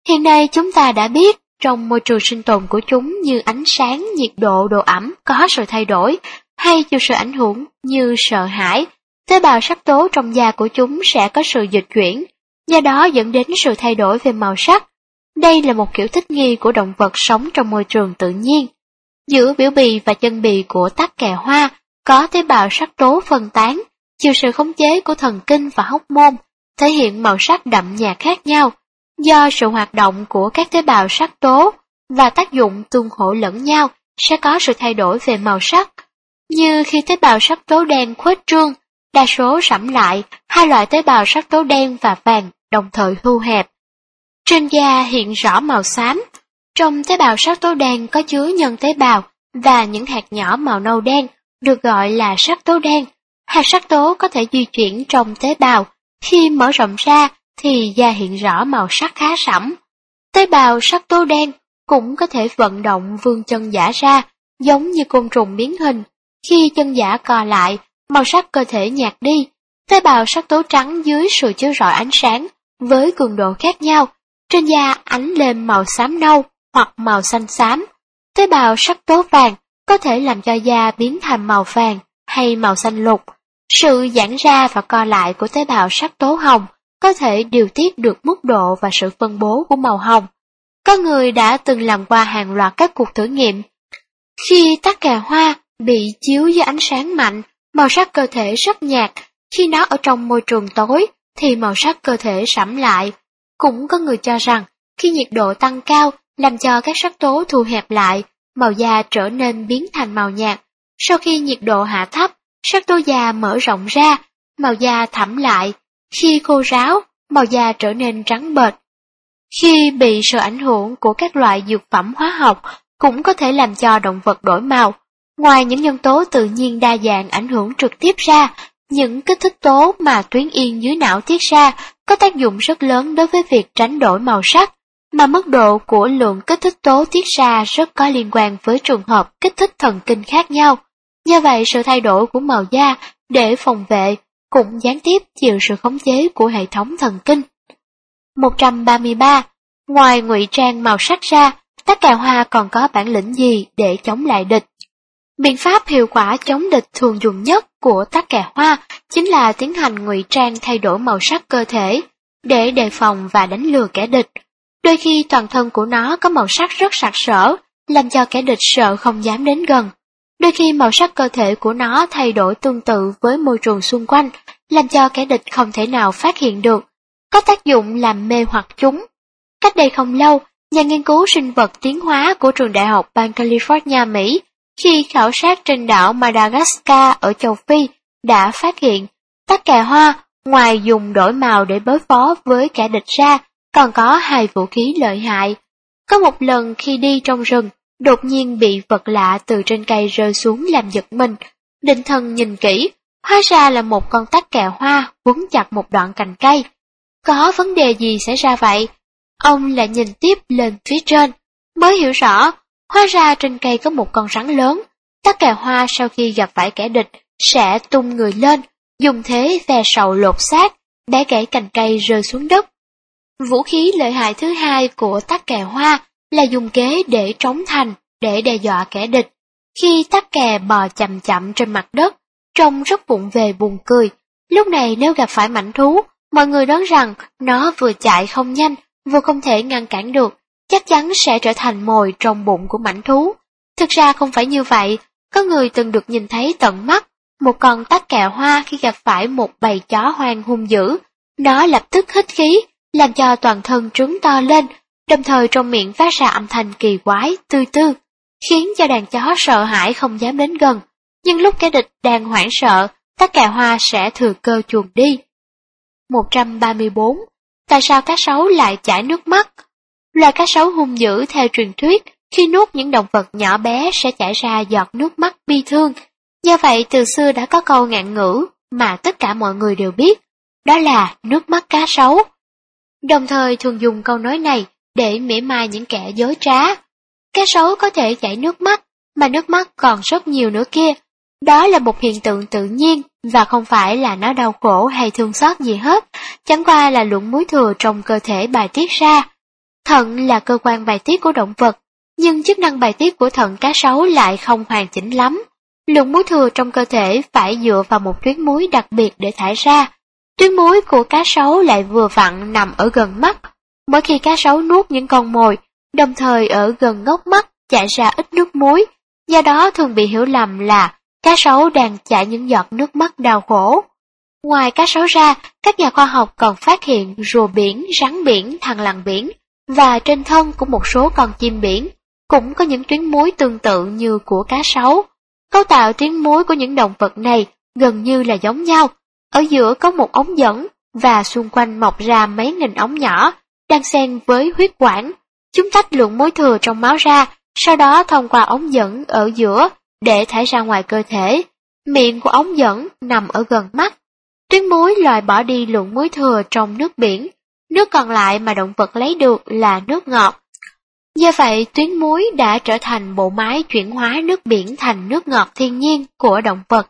Hiện nay chúng ta đã biết trong môi trường sinh tồn của chúng như ánh sáng, nhiệt độ, độ ẩm có sự thay đổi, hay chịu sự ảnh hưởng như sợ hãi, tế bào sắc tố trong da của chúng sẽ có sự dịch chuyển, do đó dẫn đến sự thay đổi về màu sắc. Đây là một kiểu thích nghi của động vật sống trong môi trường tự nhiên. Giữa biểu bì và chân bì của tắc kè hoa có tế bào sắc tố phân tán, chịu sự khống chế của thần kinh và hóc môn, thể hiện màu sắc đậm nhạt khác nhau, do sự hoạt động của các tế bào sắc tố và tác dụng tương hỗ lẫn nhau sẽ có sự thay đổi về màu sắc. Như khi tế bào sắc tố đen khuếch trương, đa số sẫm lại, hai loại tế bào sắc tố đen và vàng đồng thời thu hẹp. Trên da hiện rõ màu xám, trong tế bào sắc tố đen có chứa nhân tế bào và những hạt nhỏ màu nâu đen, được gọi là sắc tố đen. Hạt sắc tố có thể di chuyển trong tế bào, khi mở rộng ra thì da hiện rõ màu sắc khá sẫm. Tế bào sắc tố đen cũng có thể vận động vương chân giả ra, giống như côn trùng biến hình. Khi chân giả co lại, màu sắc cơ thể nhạt đi. Tế bào sắc tố trắng dưới sự chiếu rọi ánh sáng, với cường độ khác nhau, trên da ánh lên màu xám nâu hoặc màu xanh xám. Tế bào sắc tố vàng có thể làm cho da biến thành màu vàng hay màu xanh lục. Sự giãn ra và co lại của tế bào sắc tố hồng có thể điều tiết được mức độ và sự phân bố của màu hồng. Có người đã từng làm qua hàng loạt các cuộc thử nghiệm. Khi tắc kè hoa bị chiếu dưới ánh sáng mạnh, màu sắc cơ thể rất nhạt, khi nó ở trong môi trường tối thì màu sắc cơ thể sẫm lại. Cũng có người cho rằng khi nhiệt độ tăng cao làm cho các sắc tố thu hẹp lại, màu da trở nên biến thành màu nhạt. Sau khi nhiệt độ hạ thấp, sắc tố da mở rộng ra, màu da thẳm lại, khi khô ráo, màu da trở nên trắng bệch. Khi bị sự ảnh hưởng của các loại dược phẩm hóa học, cũng có thể làm cho động vật đổi màu. Ngoài những nhân tố tự nhiên đa dạng ảnh hưởng trực tiếp ra, những kích thích tố mà tuyến yên dưới não tiết ra có tác dụng rất lớn đối với việc tránh đổi màu sắc, mà mức độ của lượng kích thích tố tiết ra rất có liên quan với trường hợp kích thích thần kinh khác nhau. Do vậy sự thay đổi của màu da để phòng vệ cũng gián tiếp chịu sự khống chế của hệ thống thần kinh. 133. Ngoài ngụy trang màu sắc ra, tất cả hoa còn có bản lĩnh gì để chống lại địch? Biện pháp hiệu quả chống địch thường dùng nhất của tất cả hoa chính là tiến hành ngụy trang thay đổi màu sắc cơ thể để đề phòng và đánh lừa kẻ địch. Đôi khi toàn thân của nó có màu sắc rất sặc sỡ, làm cho kẻ địch sợ không dám đến gần. Đôi khi màu sắc cơ thể của nó thay đổi tương tự với môi trường xung quanh, làm cho kẻ địch không thể nào phát hiện được, có tác dụng làm mê hoặc chúng. Cách đây không lâu, nhà nghiên cứu sinh vật tiến hóa của trường đại học bang California, Mỹ, khi khảo sát trên đảo Madagascar ở châu Phi, đã phát hiện tắc kè hoa, ngoài dùng đổi màu để đối phó với kẻ địch ra, còn có hai vũ khí lợi hại. Có một lần khi đi trong rừng, đột nhiên bị vật lạ từ trên cây rơi xuống làm giật mình. Định thần nhìn kỹ, hóa ra là một con tắc kè hoa quấn chặt một đoạn cành cây. Có vấn đề gì xảy ra vậy? Ông lại nhìn tiếp lên phía trên, mới hiểu rõ, hóa ra trên cây có một con rắn lớn. Tắc kè hoa sau khi gặp phải kẻ địch sẽ tung người lên, dùng thế ve sầu lột xác, bé gãy cành cây rơi xuống đất. Vũ khí lợi hại thứ hai của tắc kè hoa là dùng kế để trống thành, để đe dọa kẻ địch. Khi tắc kè bò chậm chậm trên mặt đất, trông rất vụng về buồn cười. Lúc này nếu gặp phải mảnh thú, mọi người đoán rằng nó vừa chạy không nhanh, vừa không thể ngăn cản được, chắc chắn sẽ trở thành mồi trong bụng của mảnh thú. Thực ra không phải như vậy, có người từng được nhìn thấy tận mắt, một con tắc kè hoa khi gặp phải một bầy chó hoang hung dữ, nó lập tức hít khí, làm cho toàn thân trứng to lên, đồng thời trong miệng phát ra âm thanh kỳ quái, tư tư, khiến cho đàn chó sợ hãi không dám đến gần. Nhưng lúc kẻ địch đang hoảng sợ, tắc kè hoa sẽ thừa cơ chuồn đi. 134. Tại sao cá sấu lại chảy nước mắt? Loài cá sấu hung dữ theo truyền thuyết, khi nuốt những động vật nhỏ bé sẽ chảy ra giọt nước mắt bi thương. Do vậy từ xưa đã có câu ngạn ngữ mà tất cả mọi người đều biết, đó là nước mắt cá sấu. Đồng thời thường dùng câu nói này để mỉa mai những kẻ dối trá. Cá sấu có thể chảy nước mắt, mà nước mắt còn rất nhiều nữa kia. Đó là một hiện tượng tự nhiên và không phải là nó đau khổ hay thương xót gì hết, chẳng qua là lượng muối thừa trong cơ thể bài tiết ra. Thận là cơ quan bài tiết của động vật, nhưng chức năng bài tiết của thận cá sấu lại không hoàn chỉnh lắm. Lượng muối thừa trong cơ thể phải dựa vào một tuyến muối đặc biệt để thải ra. Tuyến muối của cá sấu lại vừa vặn nằm ở gần mắt. Mỗi khi cá sấu nuốt những con mồi, đồng thời ở gần ngốc mắt chảy ra ít nước muối, do đó thường bị hiểu lầm là cá sấu đang chảy những giọt nước mắt đau khổ. Ngoài cá sấu ra, các nhà khoa học còn phát hiện rùa biển, rắn biển, thằn lằn biển và trên thân của một số con chim biển cũng có những tuyến muối tương tự như của cá sấu. Cấu tạo tuyến muối của những động vật này gần như là giống nhau. Ở giữa có một ống dẫn và xung quanh mọc ra mấy nghìn ống nhỏ, đang xen với huyết quản. Chúng tách lượng muối thừa trong máu ra, sau đó thông qua ống dẫn ở giữa để thải ra ngoài cơ thể. Miệng của ống dẫn nằm ở gần mắt. Tuyến muối loại bỏ đi lượng muối thừa trong nước biển. Nước còn lại mà động vật lấy được là nước ngọt. Do vậy, tuyến muối đã trở thành bộ máy chuyển hóa nước biển thành nước ngọt thiên nhiên của động vật.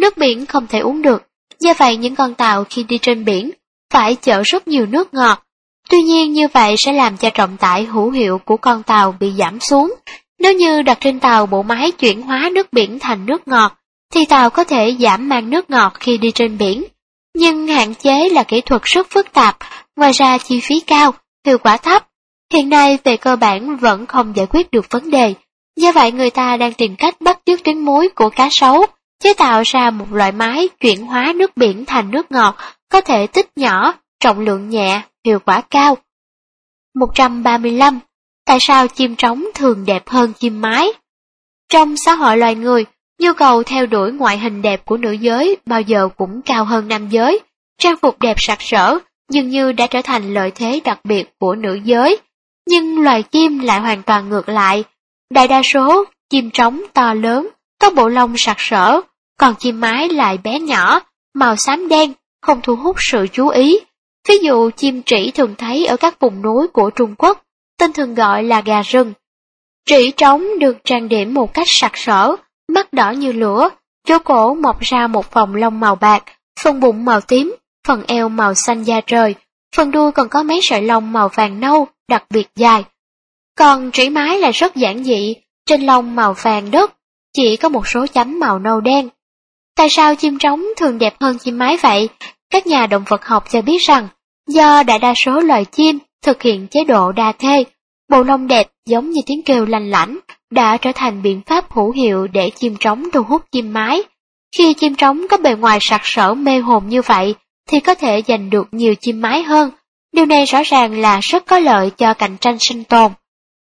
Nước biển không thể uống được, do vậy những con tàu khi đi trên biển phải chở rất nhiều nước ngọt. Tuy nhiên như vậy sẽ làm cho trọng tải hữu hiệu của con tàu bị giảm xuống. Nếu như đặt trên tàu bộ máy chuyển hóa nước biển thành nước ngọt, thì tàu có thể giảm mang nước ngọt khi đi trên biển. Nhưng hạn chế là kỹ thuật rất phức tạp, ngoài ra chi phí cao, hiệu quả thấp. Hiện nay về cơ bản vẫn không giải quyết được vấn đề, do vậy người ta đang tìm cách bắt chước tuyến muối của cá sấu, chế tạo ra một loại máy chuyển hóa nước biển thành nước ngọt, có thể tích nhỏ, trọng lượng nhẹ, hiệu quả cao. 135. Tại sao chim trống thường đẹp hơn chim mái? Trong xã hội loài người, nhu cầu theo đuổi ngoại hình đẹp của nữ giới bao giờ cũng cao hơn nam giới. Trang phục đẹp sặc sỡ dường như đã trở thành lợi thế đặc biệt của nữ giới. Nhưng loài chim lại hoàn toàn ngược lại. Đại đa số chim trống to lớn, có bộ lông sặc sỡ, còn chim mái lại bé nhỏ, màu xám đen, không thu hút sự chú ý. Ví dụ chim trĩ thường thấy ở các vùng núi của Trung Quốc, tên thường gọi là gà rừng. Trĩ trống được trang điểm một cách sặc sỡ, mắt đỏ như lửa, chỗ cổ mọc ra một vòng lông màu bạc, phần bụng màu tím, phần eo màu xanh da trời, phần đuôi còn có mấy sợi lông màu vàng nâu, đặc biệt dài. Còn trĩ mái là rất giản dị, trên lông màu vàng đất, chỉ có một số chấm màu nâu đen. Tại sao chim trống thường đẹp hơn chim mái vậy? Các nhà động vật học cho biết rằng, do đại đa số loài chim thực hiện chế độ đa thê, bộ lông đẹp giống như tiếng kêu lành lãnh, đã trở thành biện pháp hữu hiệu để chim trống thu hút chim mái. Khi chim trống có bề ngoài sặc sỡ mê hồn như vậy, thì có thể giành được nhiều chim mái hơn. Điều này rõ ràng là rất có lợi cho cạnh tranh sinh tồn.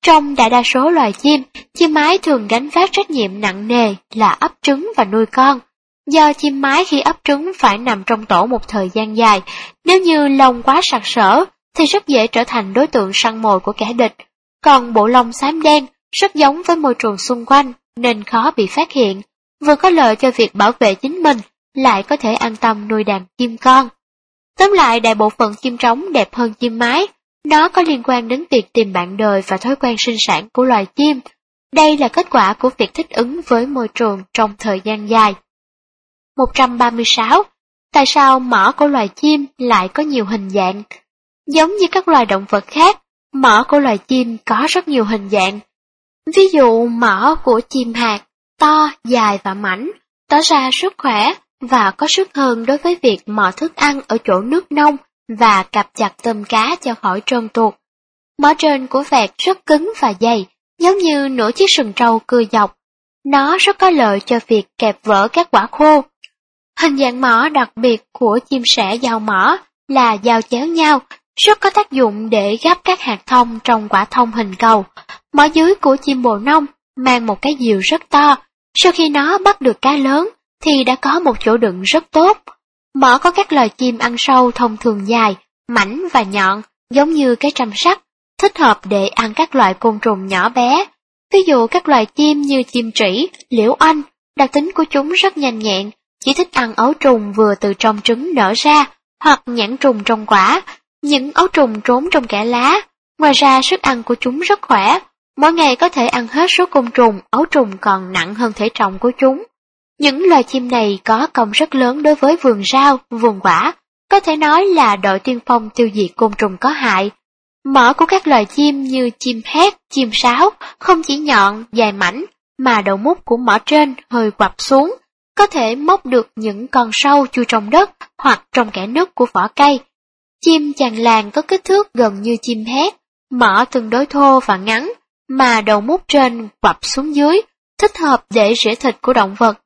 Trong đại đa số loài chim, chim mái thường gánh vác trách nhiệm nặng nề là ấp trứng và nuôi con. Do chim mái khi ấp trứng phải nằm trong tổ một thời gian dài, nếu như lông quá sặc sỡ thì rất dễ trở thành đối tượng săn mồi của kẻ địch. Còn bộ lông xám đen rất giống với môi trường xung quanh nên khó bị phát hiện, vừa có lợi cho việc bảo vệ chính mình, lại có thể an tâm nuôi đàn chim con. Tóm lại đại bộ phận chim trống đẹp hơn chim mái, nó có liên quan đến việc tìm bạn đời và thói quen sinh sản của loài chim. Đây là kết quả của việc thích ứng với môi trường trong thời gian dài. 136. Tại sao mỏ của loài chim lại có nhiều hình dạng? Giống như các loài động vật khác, mỏ của loài chim có rất nhiều hình dạng. Ví dụ mỏ của chim hạt, to, dài và mảnh, tỏ ra sức khỏe và có sức hơn đối với việc mò thức ăn ở chỗ nước nông và cặp chặt tôm cá cho khỏi trơn tuột. Mỏ trên của vẹt rất cứng và dày, giống như nửa chiếc sừng trâu cưa dọc. Nó rất có lợi cho việc kẹp vỡ các quả khô. Hình dạng mỏ đặc biệt của chim sẻ dao mỏ là dao chéo nhau, rất có tác dụng để gắp các hạt thông trong quả thông hình cầu. Mỏ dưới của chim bồ nông mang một cái diều rất to, sau khi nó bắt được cá lớn thì đã có một chỗ đựng rất tốt. Mỏ có các loài chim ăn sâu thông thường dài, mảnh và nhọn, giống như cái trăm sắt, thích hợp để ăn các loại côn trùng nhỏ bé. Ví dụ các loài chim như chim trĩ, liễu anh, đặc tính của chúng rất nhanh nhẹn, chỉ thích ăn ấu trùng vừa từ trong trứng nở ra, hoặc nhãn trùng trong quả, những ấu trùng trốn trong kẽ lá. Ngoài ra sức ăn của chúng rất khỏe, mỗi ngày có thể ăn hết số côn trùng, ấu trùng còn nặng hơn thể trọng của chúng. Những loài chim này có công rất lớn đối với vườn rau, vườn quả, có thể nói là đội tiên phong tiêu diệt côn trùng có hại. Mỏ của các loài chim như chim hét, chim sáo không chỉ nhọn, dài mảnh, mà đầu mút của mỏ trên hơi quặp xuống, có thể móc được những con sâu chui trong đất hoặc trong kẽ nứt của vỏ cây. Chim chàng làng có kích thước gần như chim hét, mỏ tương đối thô và ngắn, mà đầu mút trên quặp xuống dưới, thích hợp để rễ thịt của động vật.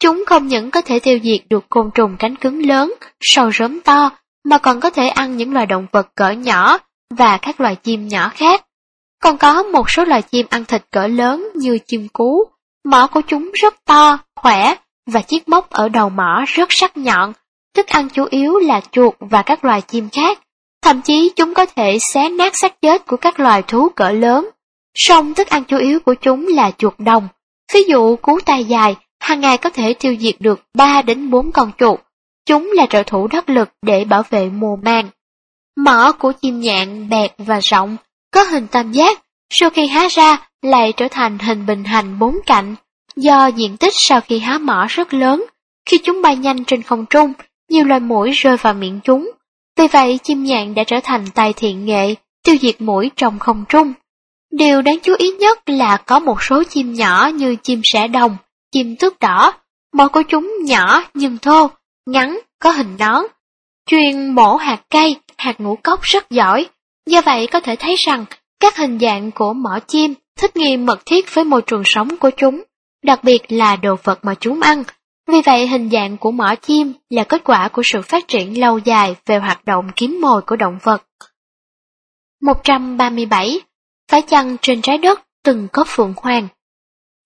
Chúng không những có thể tiêu diệt được côn trùng cánh cứng lớn, sâu rớm to, mà còn có thể ăn những loài động vật cỡ nhỏ và các loài chim nhỏ khác. Còn có một số loài chim ăn thịt cỡ lớn như chim cú, mỏ của chúng rất to, khỏe và chiếc móc ở đầu mỏ rất sắc nhọn. Thức ăn chủ yếu là chuột và các loài chim khác. Thậm chí chúng có thể xé nát xác chết của các loài thú cỡ lớn. Song thức ăn chủ yếu của chúng là chuột đồng. Ví dụ cú tay dài hàng ngày có thể tiêu diệt được 3 đến 4 con chuột. Chúng là trợ thủ đắc lực để bảo vệ mùa màng. Mỏ của chim nhạn bẹt và rộng, có hình tam giác, sau khi há ra lại trở thành hình bình hành bốn cạnh. Do diện tích sau khi há mỏ rất lớn, khi chúng bay nhanh trên không trung, nhiều loài mũi rơi vào miệng chúng. Vì vậy, chim nhạn đã trở thành tài thiện nghệ, tiêu diệt mũi trong không trung. Điều đáng chú ý nhất là có một số chim nhỏ như chim sẻ đồng, chim tước đỏ, mỏ của chúng nhỏ nhưng thô, ngắn, có hình nón. Chuyên mổ hạt cây, hạt ngũ cốc rất giỏi, do vậy có thể thấy rằng các hình dạng của mỏ chim thích nghi mật thiết với môi trường sống của chúng, đặc biệt là đồ vật mà chúng ăn. Vì vậy hình dạng của mỏ chim là kết quả của sự phát triển lâu dài về hoạt động kiếm mồi của động vật. 137. Phải chăng trên trái đất từng có phượng hoàng?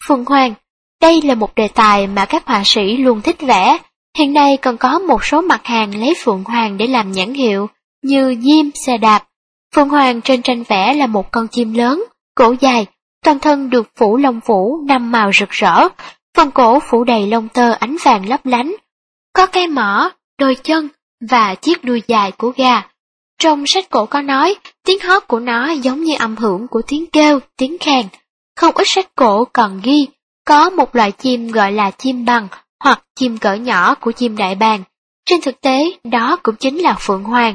Phượng hoàng đây là một đề tài mà các họa sĩ luôn thích vẽ. Hiện nay còn có một số mặt hàng lấy phượng hoàng để làm nhãn hiệu, như diêm, xe đạp. Phượng hoàng trên tranh vẽ là một con chim lớn, cổ dài, toàn thân được phủ lông phủ năm màu rực rỡ, phần cổ phủ đầy lông tơ ánh vàng lấp lánh. Có cái mỏ, đôi chân và chiếc đuôi dài của gà. Trong sách cổ có nói, tiếng hót của nó giống như âm hưởng của tiếng kêu, tiếng khèn. Không ít sách cổ còn ghi có một loại chim gọi là chim bằng hoặc chim cỡ nhỏ của chim đại bàng. Trên thực tế, đó cũng chính là phượng hoàng.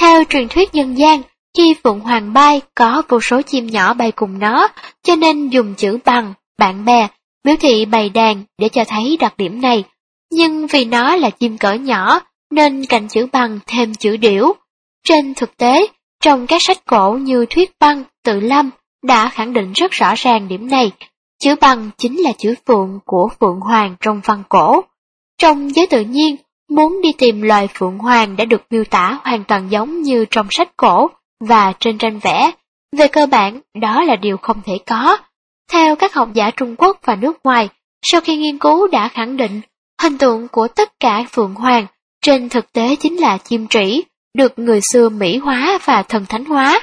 Theo truyền thuyết dân gian, khi phượng hoàng bay có vô số chim nhỏ bay cùng nó, cho nên dùng chữ bằng, bạn bè, biểu thị bày đàn để cho thấy đặc điểm này. Nhưng vì nó là chim cỡ nhỏ, nên cạnh chữ bằng thêm chữ điểu. Trên thực tế, trong các sách cổ như Thuyết Văn, Tự Lâm đã khẳng định rất rõ ràng điểm này, Chữ bằng chính là chữ phượng của phượng hoàng trong văn cổ. Trong giới tự nhiên, muốn đi tìm loài phượng hoàng đã được miêu tả hoàn toàn giống như trong sách cổ và trên tranh vẽ. Về cơ bản, đó là điều không thể có. Theo các học giả Trung Quốc và nước ngoài, sau khi nghiên cứu đã khẳng định, Hình tượng của tất cả phượng hoàng trên thực tế chính là chim trĩ, được người xưa mỹ hóa và thần thánh hóa.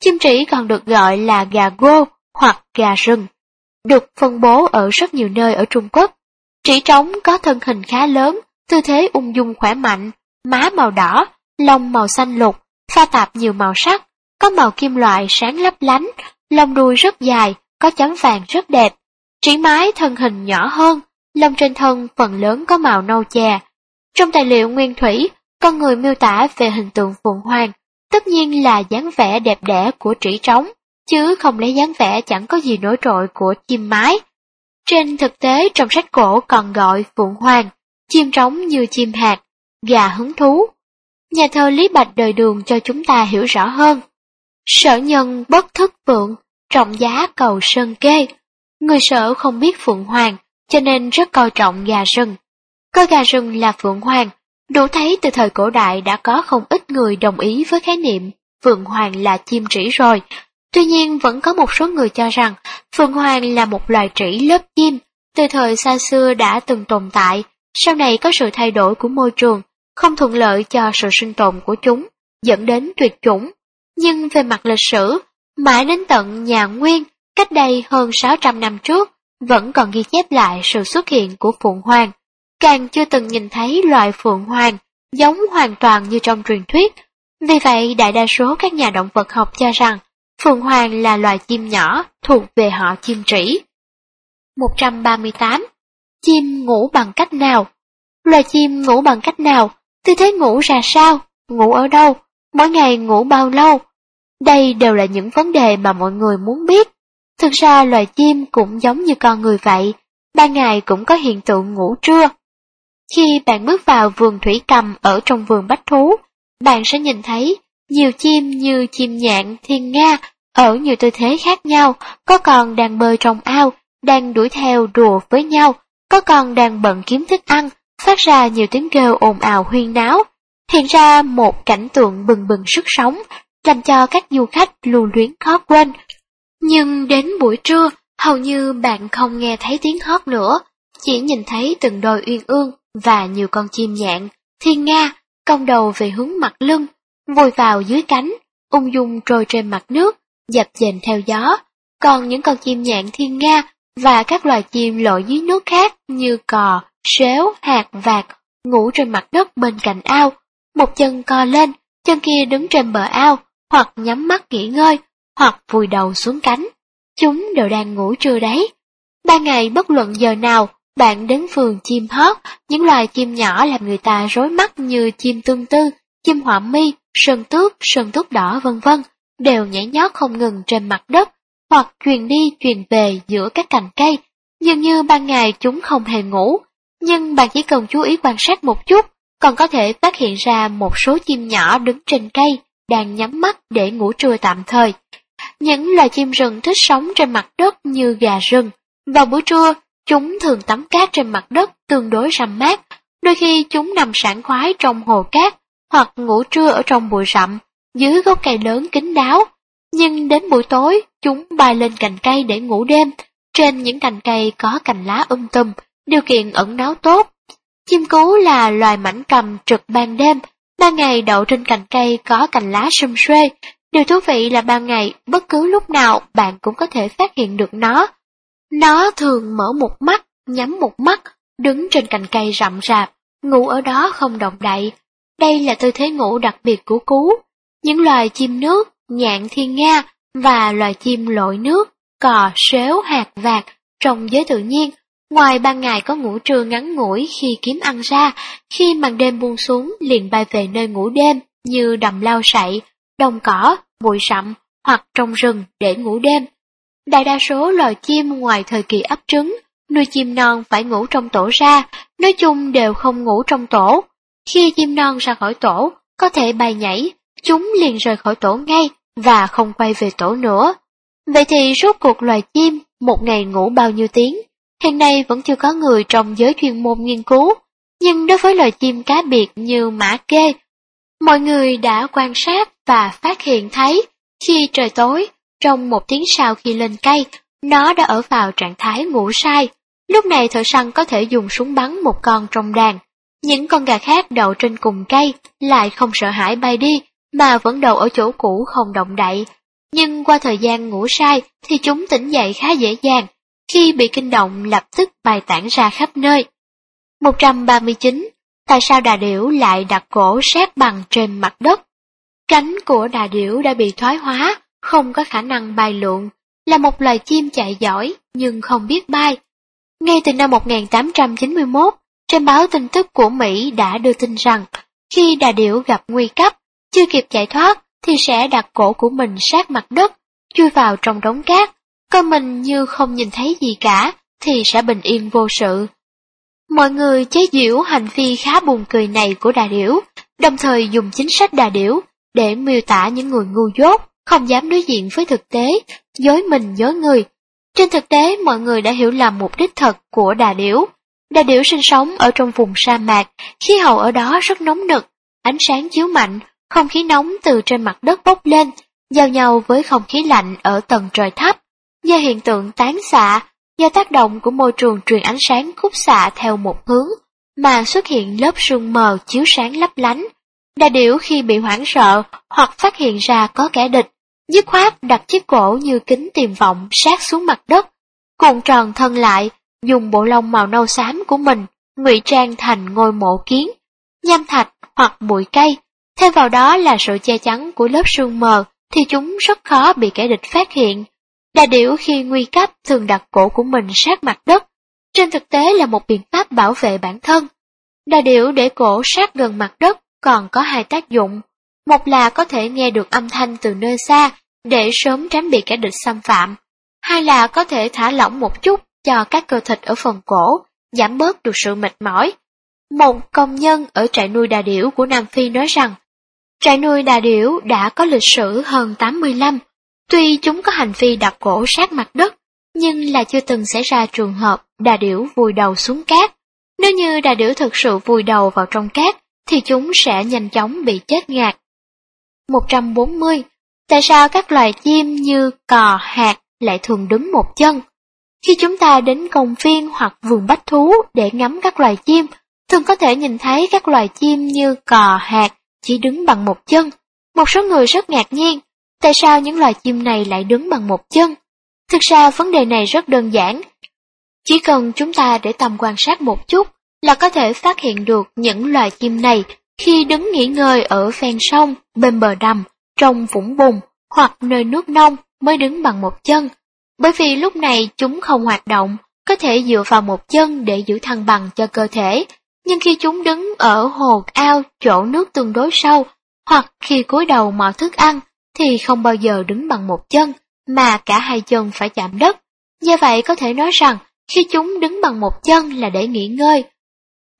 Chim trĩ còn được gọi là gà gô hoặc gà rừng, được phân bố ở rất nhiều nơi ở Trung Quốc. Trĩ trống có thân hình khá lớn, tư thế ung dung khỏe mạnh, má màu đỏ, lông màu xanh lục, pha tạp nhiều màu sắc, có màu kim loại sáng lấp lánh, lông đuôi rất dài, có chấm vàng rất đẹp. Trĩ mái thân hình nhỏ hơn, lông trên thân phần lớn có màu nâu chè. Trong tài liệu nguyên thủy, con người miêu tả về hình tượng phượng hoàng, tất nhiên là dáng vẻ đẹp đẽ của trĩ trống, chứ không lấy dáng vẻ chẳng có gì nổi trội của chim mái. Trên thực tế trong sách cổ còn gọi phượng hoàng, chim trống như chim hạt, gà hứng thú. Nhà thơ Lý Bạch đời đường cho chúng ta hiểu rõ hơn. Sở nhân bất thức phượng, trọng giá cầu sơn kê. Người sở không biết phượng hoàng, cho nên rất coi trọng gà rừng. Coi gà rừng là phượng hoàng, đủ thấy từ thời cổ đại đã có không ít người đồng ý với khái niệm phượng hoàng là chim trĩ rồi. Tuy nhiên vẫn có một số người cho rằng phượng hoàng là một loài trĩ lớp chim, từ thời xa xưa đã từng tồn tại, sau này có sự thay đổi của môi trường, không thuận lợi cho sự sinh tồn của chúng, dẫn đến tuyệt chủng. Nhưng về mặt lịch sử, mãi đến tận nhà Nguyên, cách đây hơn 600 năm trước, vẫn còn ghi chép lại sự xuất hiện của Phượng Hoàng. Càng chưa từng nhìn thấy loài Phượng Hoàng giống hoàn toàn như trong truyền thuyết. Vì vậy, đại đa số các nhà động vật học cho rằng Phượng Hoàng là loài chim nhỏ thuộc về họ chim trĩ. 138. Chim ngủ bằng cách nào? Loài chim ngủ bằng cách nào? Tư thế ngủ ra sao? Ngủ ở đâu? Mỗi ngày ngủ bao lâu? Đây đều là những vấn đề mà mọi người muốn biết. Thực ra loài chim cũng giống như con người vậy, ban ngày cũng có hiện tượng ngủ trưa. Khi bạn bước vào vườn thủy cầm ở trong vườn bách thú, bạn sẽ nhìn thấy nhiều chim như chim nhạn, thiên nga ở nhiều tư thế khác nhau, có con đang bơi trong ao, đang đuổi theo đùa với nhau, có con đang bận kiếm thức ăn, phát ra nhiều tiếng kêu ồn ào huyên náo, hiện ra một cảnh tượng bừng bừng sức sống, làm cho các du khách lưu luyến khó quên. Nhưng đến buổi trưa, hầu như bạn không nghe thấy tiếng hót nữa, chỉ nhìn thấy từng đôi uyên ương và nhiều con chim nhạn, thiên nga, cong đầu về hướng mặt lưng, vùi vào dưới cánh, ung dung trôi trên mặt nước, dập dềnh theo gió. Còn những con chim nhạn thiên nga và các loài chim lội dưới nước khác như cò, sếu, hạt, vạc, ngủ trên mặt đất bên cạnh ao, một chân co lên, chân kia đứng trên bờ ao, hoặc nhắm mắt nghỉ ngơi, hoặc vùi đầu xuống cánh. Chúng đều đang ngủ trưa đấy. Ban ngày bất luận giờ nào, bạn đến vườn chim hót, những loài chim nhỏ làm người ta rối mắt như chim tương tư, chim họa mi, sơn tước, sơn tước đỏ vân vân, đều nhảy nhót không ngừng trên mặt đất, hoặc truyền đi truyền về giữa các cành cây. Dường như ban ngày chúng không hề ngủ, nhưng bạn chỉ cần chú ý quan sát một chút, còn có thể phát hiện ra một số chim nhỏ đứng trên cây, đang nhắm mắt để ngủ trưa tạm thời. Những loài chim rừng thích sống trên mặt đất như gà rừng. Vào buổi trưa, chúng thường tắm cát trên mặt đất tương đối râm mát, đôi khi chúng nằm sảng khoái trong hồ cát, hoặc ngủ trưa ở trong bụi rậm, dưới gốc cây lớn kín đáo. Nhưng đến buổi tối, chúng bay lên cành cây để ngủ đêm. Trên những cành cây có cành lá um tùm, điều kiện ẩn náu tốt. Chim cú là loài mảnh cầm trực ban đêm, ban ngày đậu trên cành cây có cành lá sum xuê. Điều thú vị là ban ngày, bất cứ lúc nào bạn cũng có thể phát hiện được nó. Nó thường mở một mắt, nhắm một mắt, đứng trên cành cây rậm rạp, ngủ ở đó không động đậy. Đây là tư thế ngủ đặc biệt của cú. Những loài chim nước, nhạn thiên nga và loài chim lội nước, cò, sếu, hạt vạc trong giới tự nhiên Ngoài ban ngày có ngủ trưa ngắn ngủi khi kiếm ăn ra, khi màn đêm buông xuống liền bay về nơi ngủ đêm như đầm lao sậy, đồng cỏ, bụi rậm hoặc trong rừng để ngủ đêm. Đại đa số loài chim ngoài thời kỳ ấp trứng, nuôi chim non phải ngủ trong tổ ra, nói chung đều không ngủ trong tổ. Khi chim non ra khỏi tổ, có thể bay nhảy, chúng liền rời khỏi tổ ngay và không quay về tổ nữa. Vậy thì rốt cuộc loài chim một ngày ngủ bao nhiêu tiếng? Hiện nay vẫn chưa có người trong giới chuyên môn nghiên cứu, nhưng đối với loài chim cá biệt như mã kê, mọi người đã quan sát và phát hiện thấy khi trời tối, trong một tiếng sau khi lên cây, nó đã ở vào trạng thái ngủ say. Lúc này thợ săn có thể dùng súng bắn một con trong đàn. Những con gà khác đậu trên cùng cây lại không sợ hãi bay đi, mà vẫn đậu ở chỗ cũ không động đậy. Nhưng qua thời gian ngủ sai thì chúng tỉnh dậy khá dễ dàng, khi bị kinh động lập tức bài tản ra khắp nơi. 139. Tại sao đà điểu lại đặt cổ sát bằng trên mặt đất? Cánh của đà điểu đã bị thoái hóa, không có khả năng bay lượn, là một loài chim chạy giỏi nhưng không biết bay. Ngay từ năm 1891, trên báo tin tức của Mỹ đã đưa tin rằng khi đà điểu gặp nguy cấp, chưa kịp chạy thoát thì sẽ đặt cổ của mình sát mặt đất, chui vào trong đống cát, coi mình như không nhìn thấy gì cả thì sẽ bình yên vô sự. Mọi người chế giễu hành vi khá buồn cười này của đà điểu, đồng thời dùng chính sách đà điểu để miêu tả những người ngu dốt, không dám đối diện với thực tế, dối mình dối người. Trên thực tế, mọi người đã hiểu lầm mục đích thật của đà điểu. Đà điểu sinh sống ở trong vùng sa mạc, khí hậu ở đó rất nóng nực, ánh sáng chiếu mạnh, không khí nóng từ trên mặt đất bốc lên, giao nhau với không khí lạnh ở tầng trời thấp. Do hiện tượng tán xạ, do tác động của môi trường truyền ánh sáng khúc xạ theo một hướng, mà xuất hiện lớp sương mờ chiếu sáng lấp lánh, Đà điểu khi bị hoảng sợ hoặc phát hiện ra có kẻ địch, dứt khoát đặt chiếc cổ như kính tiềm vọng sát xuống mặt đất, cuộn tròn thân lại, dùng bộ lông màu nâu xám của mình ngụy trang thành ngôi mộ kiến, nham thạch hoặc bụi cây. Thêm vào đó là sự che chắn của lớp sương mờ thì chúng rất khó bị kẻ địch phát hiện. Đà điểu khi nguy cấp thường đặt cổ của mình sát mặt đất, trên thực tế là một biện pháp bảo vệ bản thân. Đà điểu để cổ sát gần mặt đất còn có hai tác dụng. Một là có thể nghe được âm thanh từ nơi xa để sớm tránh bị kẻ địch xâm phạm. Hai là có thể thả lỏng một chút cho các cơ thịt ở phần cổ, giảm bớt được sự mệt mỏi. Một công nhân ở trại nuôi đà điểu của Nam Phi nói rằng, trại nuôi đà điểu đã có lịch sử hơn 80 năm. Tuy chúng có hành vi đặt cổ sát mặt đất, nhưng là chưa từng xảy ra trường hợp đà điểu vùi đầu xuống cát. Nếu như đà điểu thực sự vùi đầu vào trong cát, thì chúng sẽ nhanh chóng bị chết ngạt. 140. Tại sao các loài chim như cò, hạt lại thường đứng một chân? Khi chúng ta đến công viên hoặc vườn bách thú để ngắm các loài chim, thường có thể nhìn thấy các loài chim như cò, hạt chỉ đứng bằng một chân. Một số người rất ngạc nhiên, tại sao những loài chim này lại đứng bằng một chân? Thực ra vấn đề này rất đơn giản. Chỉ cần chúng ta để tầm quan sát một chút là có thể phát hiện được những loài chim này khi đứng nghỉ ngơi ở ven sông, bên bờ đầm, trong vũng bùn hoặc nơi nước nông mới đứng bằng một chân. Bởi vì lúc này chúng không hoạt động, có thể dựa vào một chân để giữ thăng bằng cho cơ thể. Nhưng khi chúng đứng ở hồ ao chỗ nước tương đối sâu, hoặc khi cúi đầu mò thức ăn, thì không bao giờ đứng bằng một chân, mà cả hai chân phải chạm đất. Do vậy có thể nói rằng, khi chúng đứng bằng một chân là để nghỉ ngơi,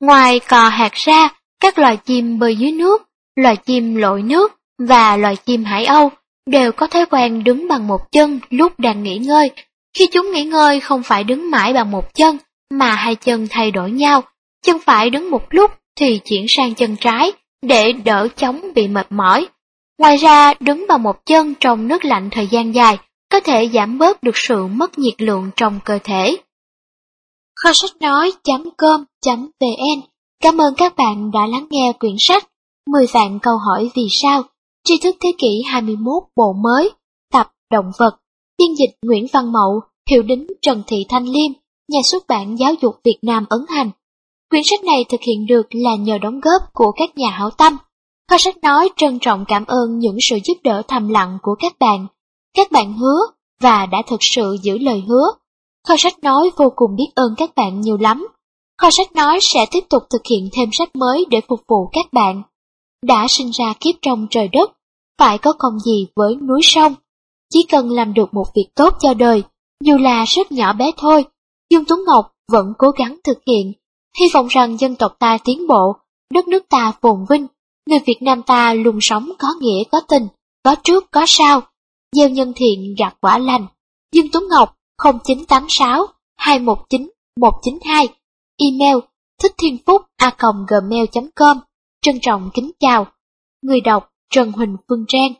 Ngoài cò hạt ra, các loài chim bơi dưới nước, loài chim lội nước và loài chim hải âu đều có thói quen đứng bằng một chân lúc đang nghỉ ngơi. Khi chúng nghỉ ngơi không phải đứng mãi bằng một chân, mà hai chân thay đổi nhau. Chân phải đứng một lúc thì chuyển sang chân trái để đỡ chống bị mệt mỏi. Ngoài ra, đứng bằng một chân trong nước lạnh thời gian dài có thể giảm bớt được sự mất nhiệt lượng trong cơ thể. Kho sách nói.com.vn Cảm ơn các bạn đã lắng nghe quyển sách 10 vạn câu hỏi vì sao tri thức thế kỷ 21 bộ mới tập động vật. Biên dịch Nguyễn Văn Mậu hiệu đính Trần Thị Thanh Liêm nhà xuất bản giáo dục Việt Nam ấn hành. Quyển sách này thực hiện được là nhờ đóng góp của các nhà hảo tâm kho sách nói trân trọng cảm ơn những sự giúp đỡ thầm lặng của các bạn các bạn hứa và đã thực sự giữ lời hứa Kho sách nói vô cùng biết ơn các bạn nhiều lắm. Kho sách nói sẽ tiếp tục thực hiện thêm sách mới để phục vụ các bạn. Đã sinh ra kiếp trong trời đất, phải có công gì với núi sông. Chỉ cần làm được một việc tốt cho đời, dù là rất nhỏ bé thôi, Dương Tuấn Ngọc vẫn cố gắng thực hiện. Hy vọng rằng dân tộc ta tiến bộ, đất nước ta phồn vinh, người Việt Nam ta luôn sống có nghĩa có tình, có trước có sau, gieo nhân thiện gặt quả lành. Dương Tuấn Ngọc 0986 219 192 Email thích thiên phúc a gmail.com Trân trọng kính chào. Người đọc Trần Huỳnh Phương Trang.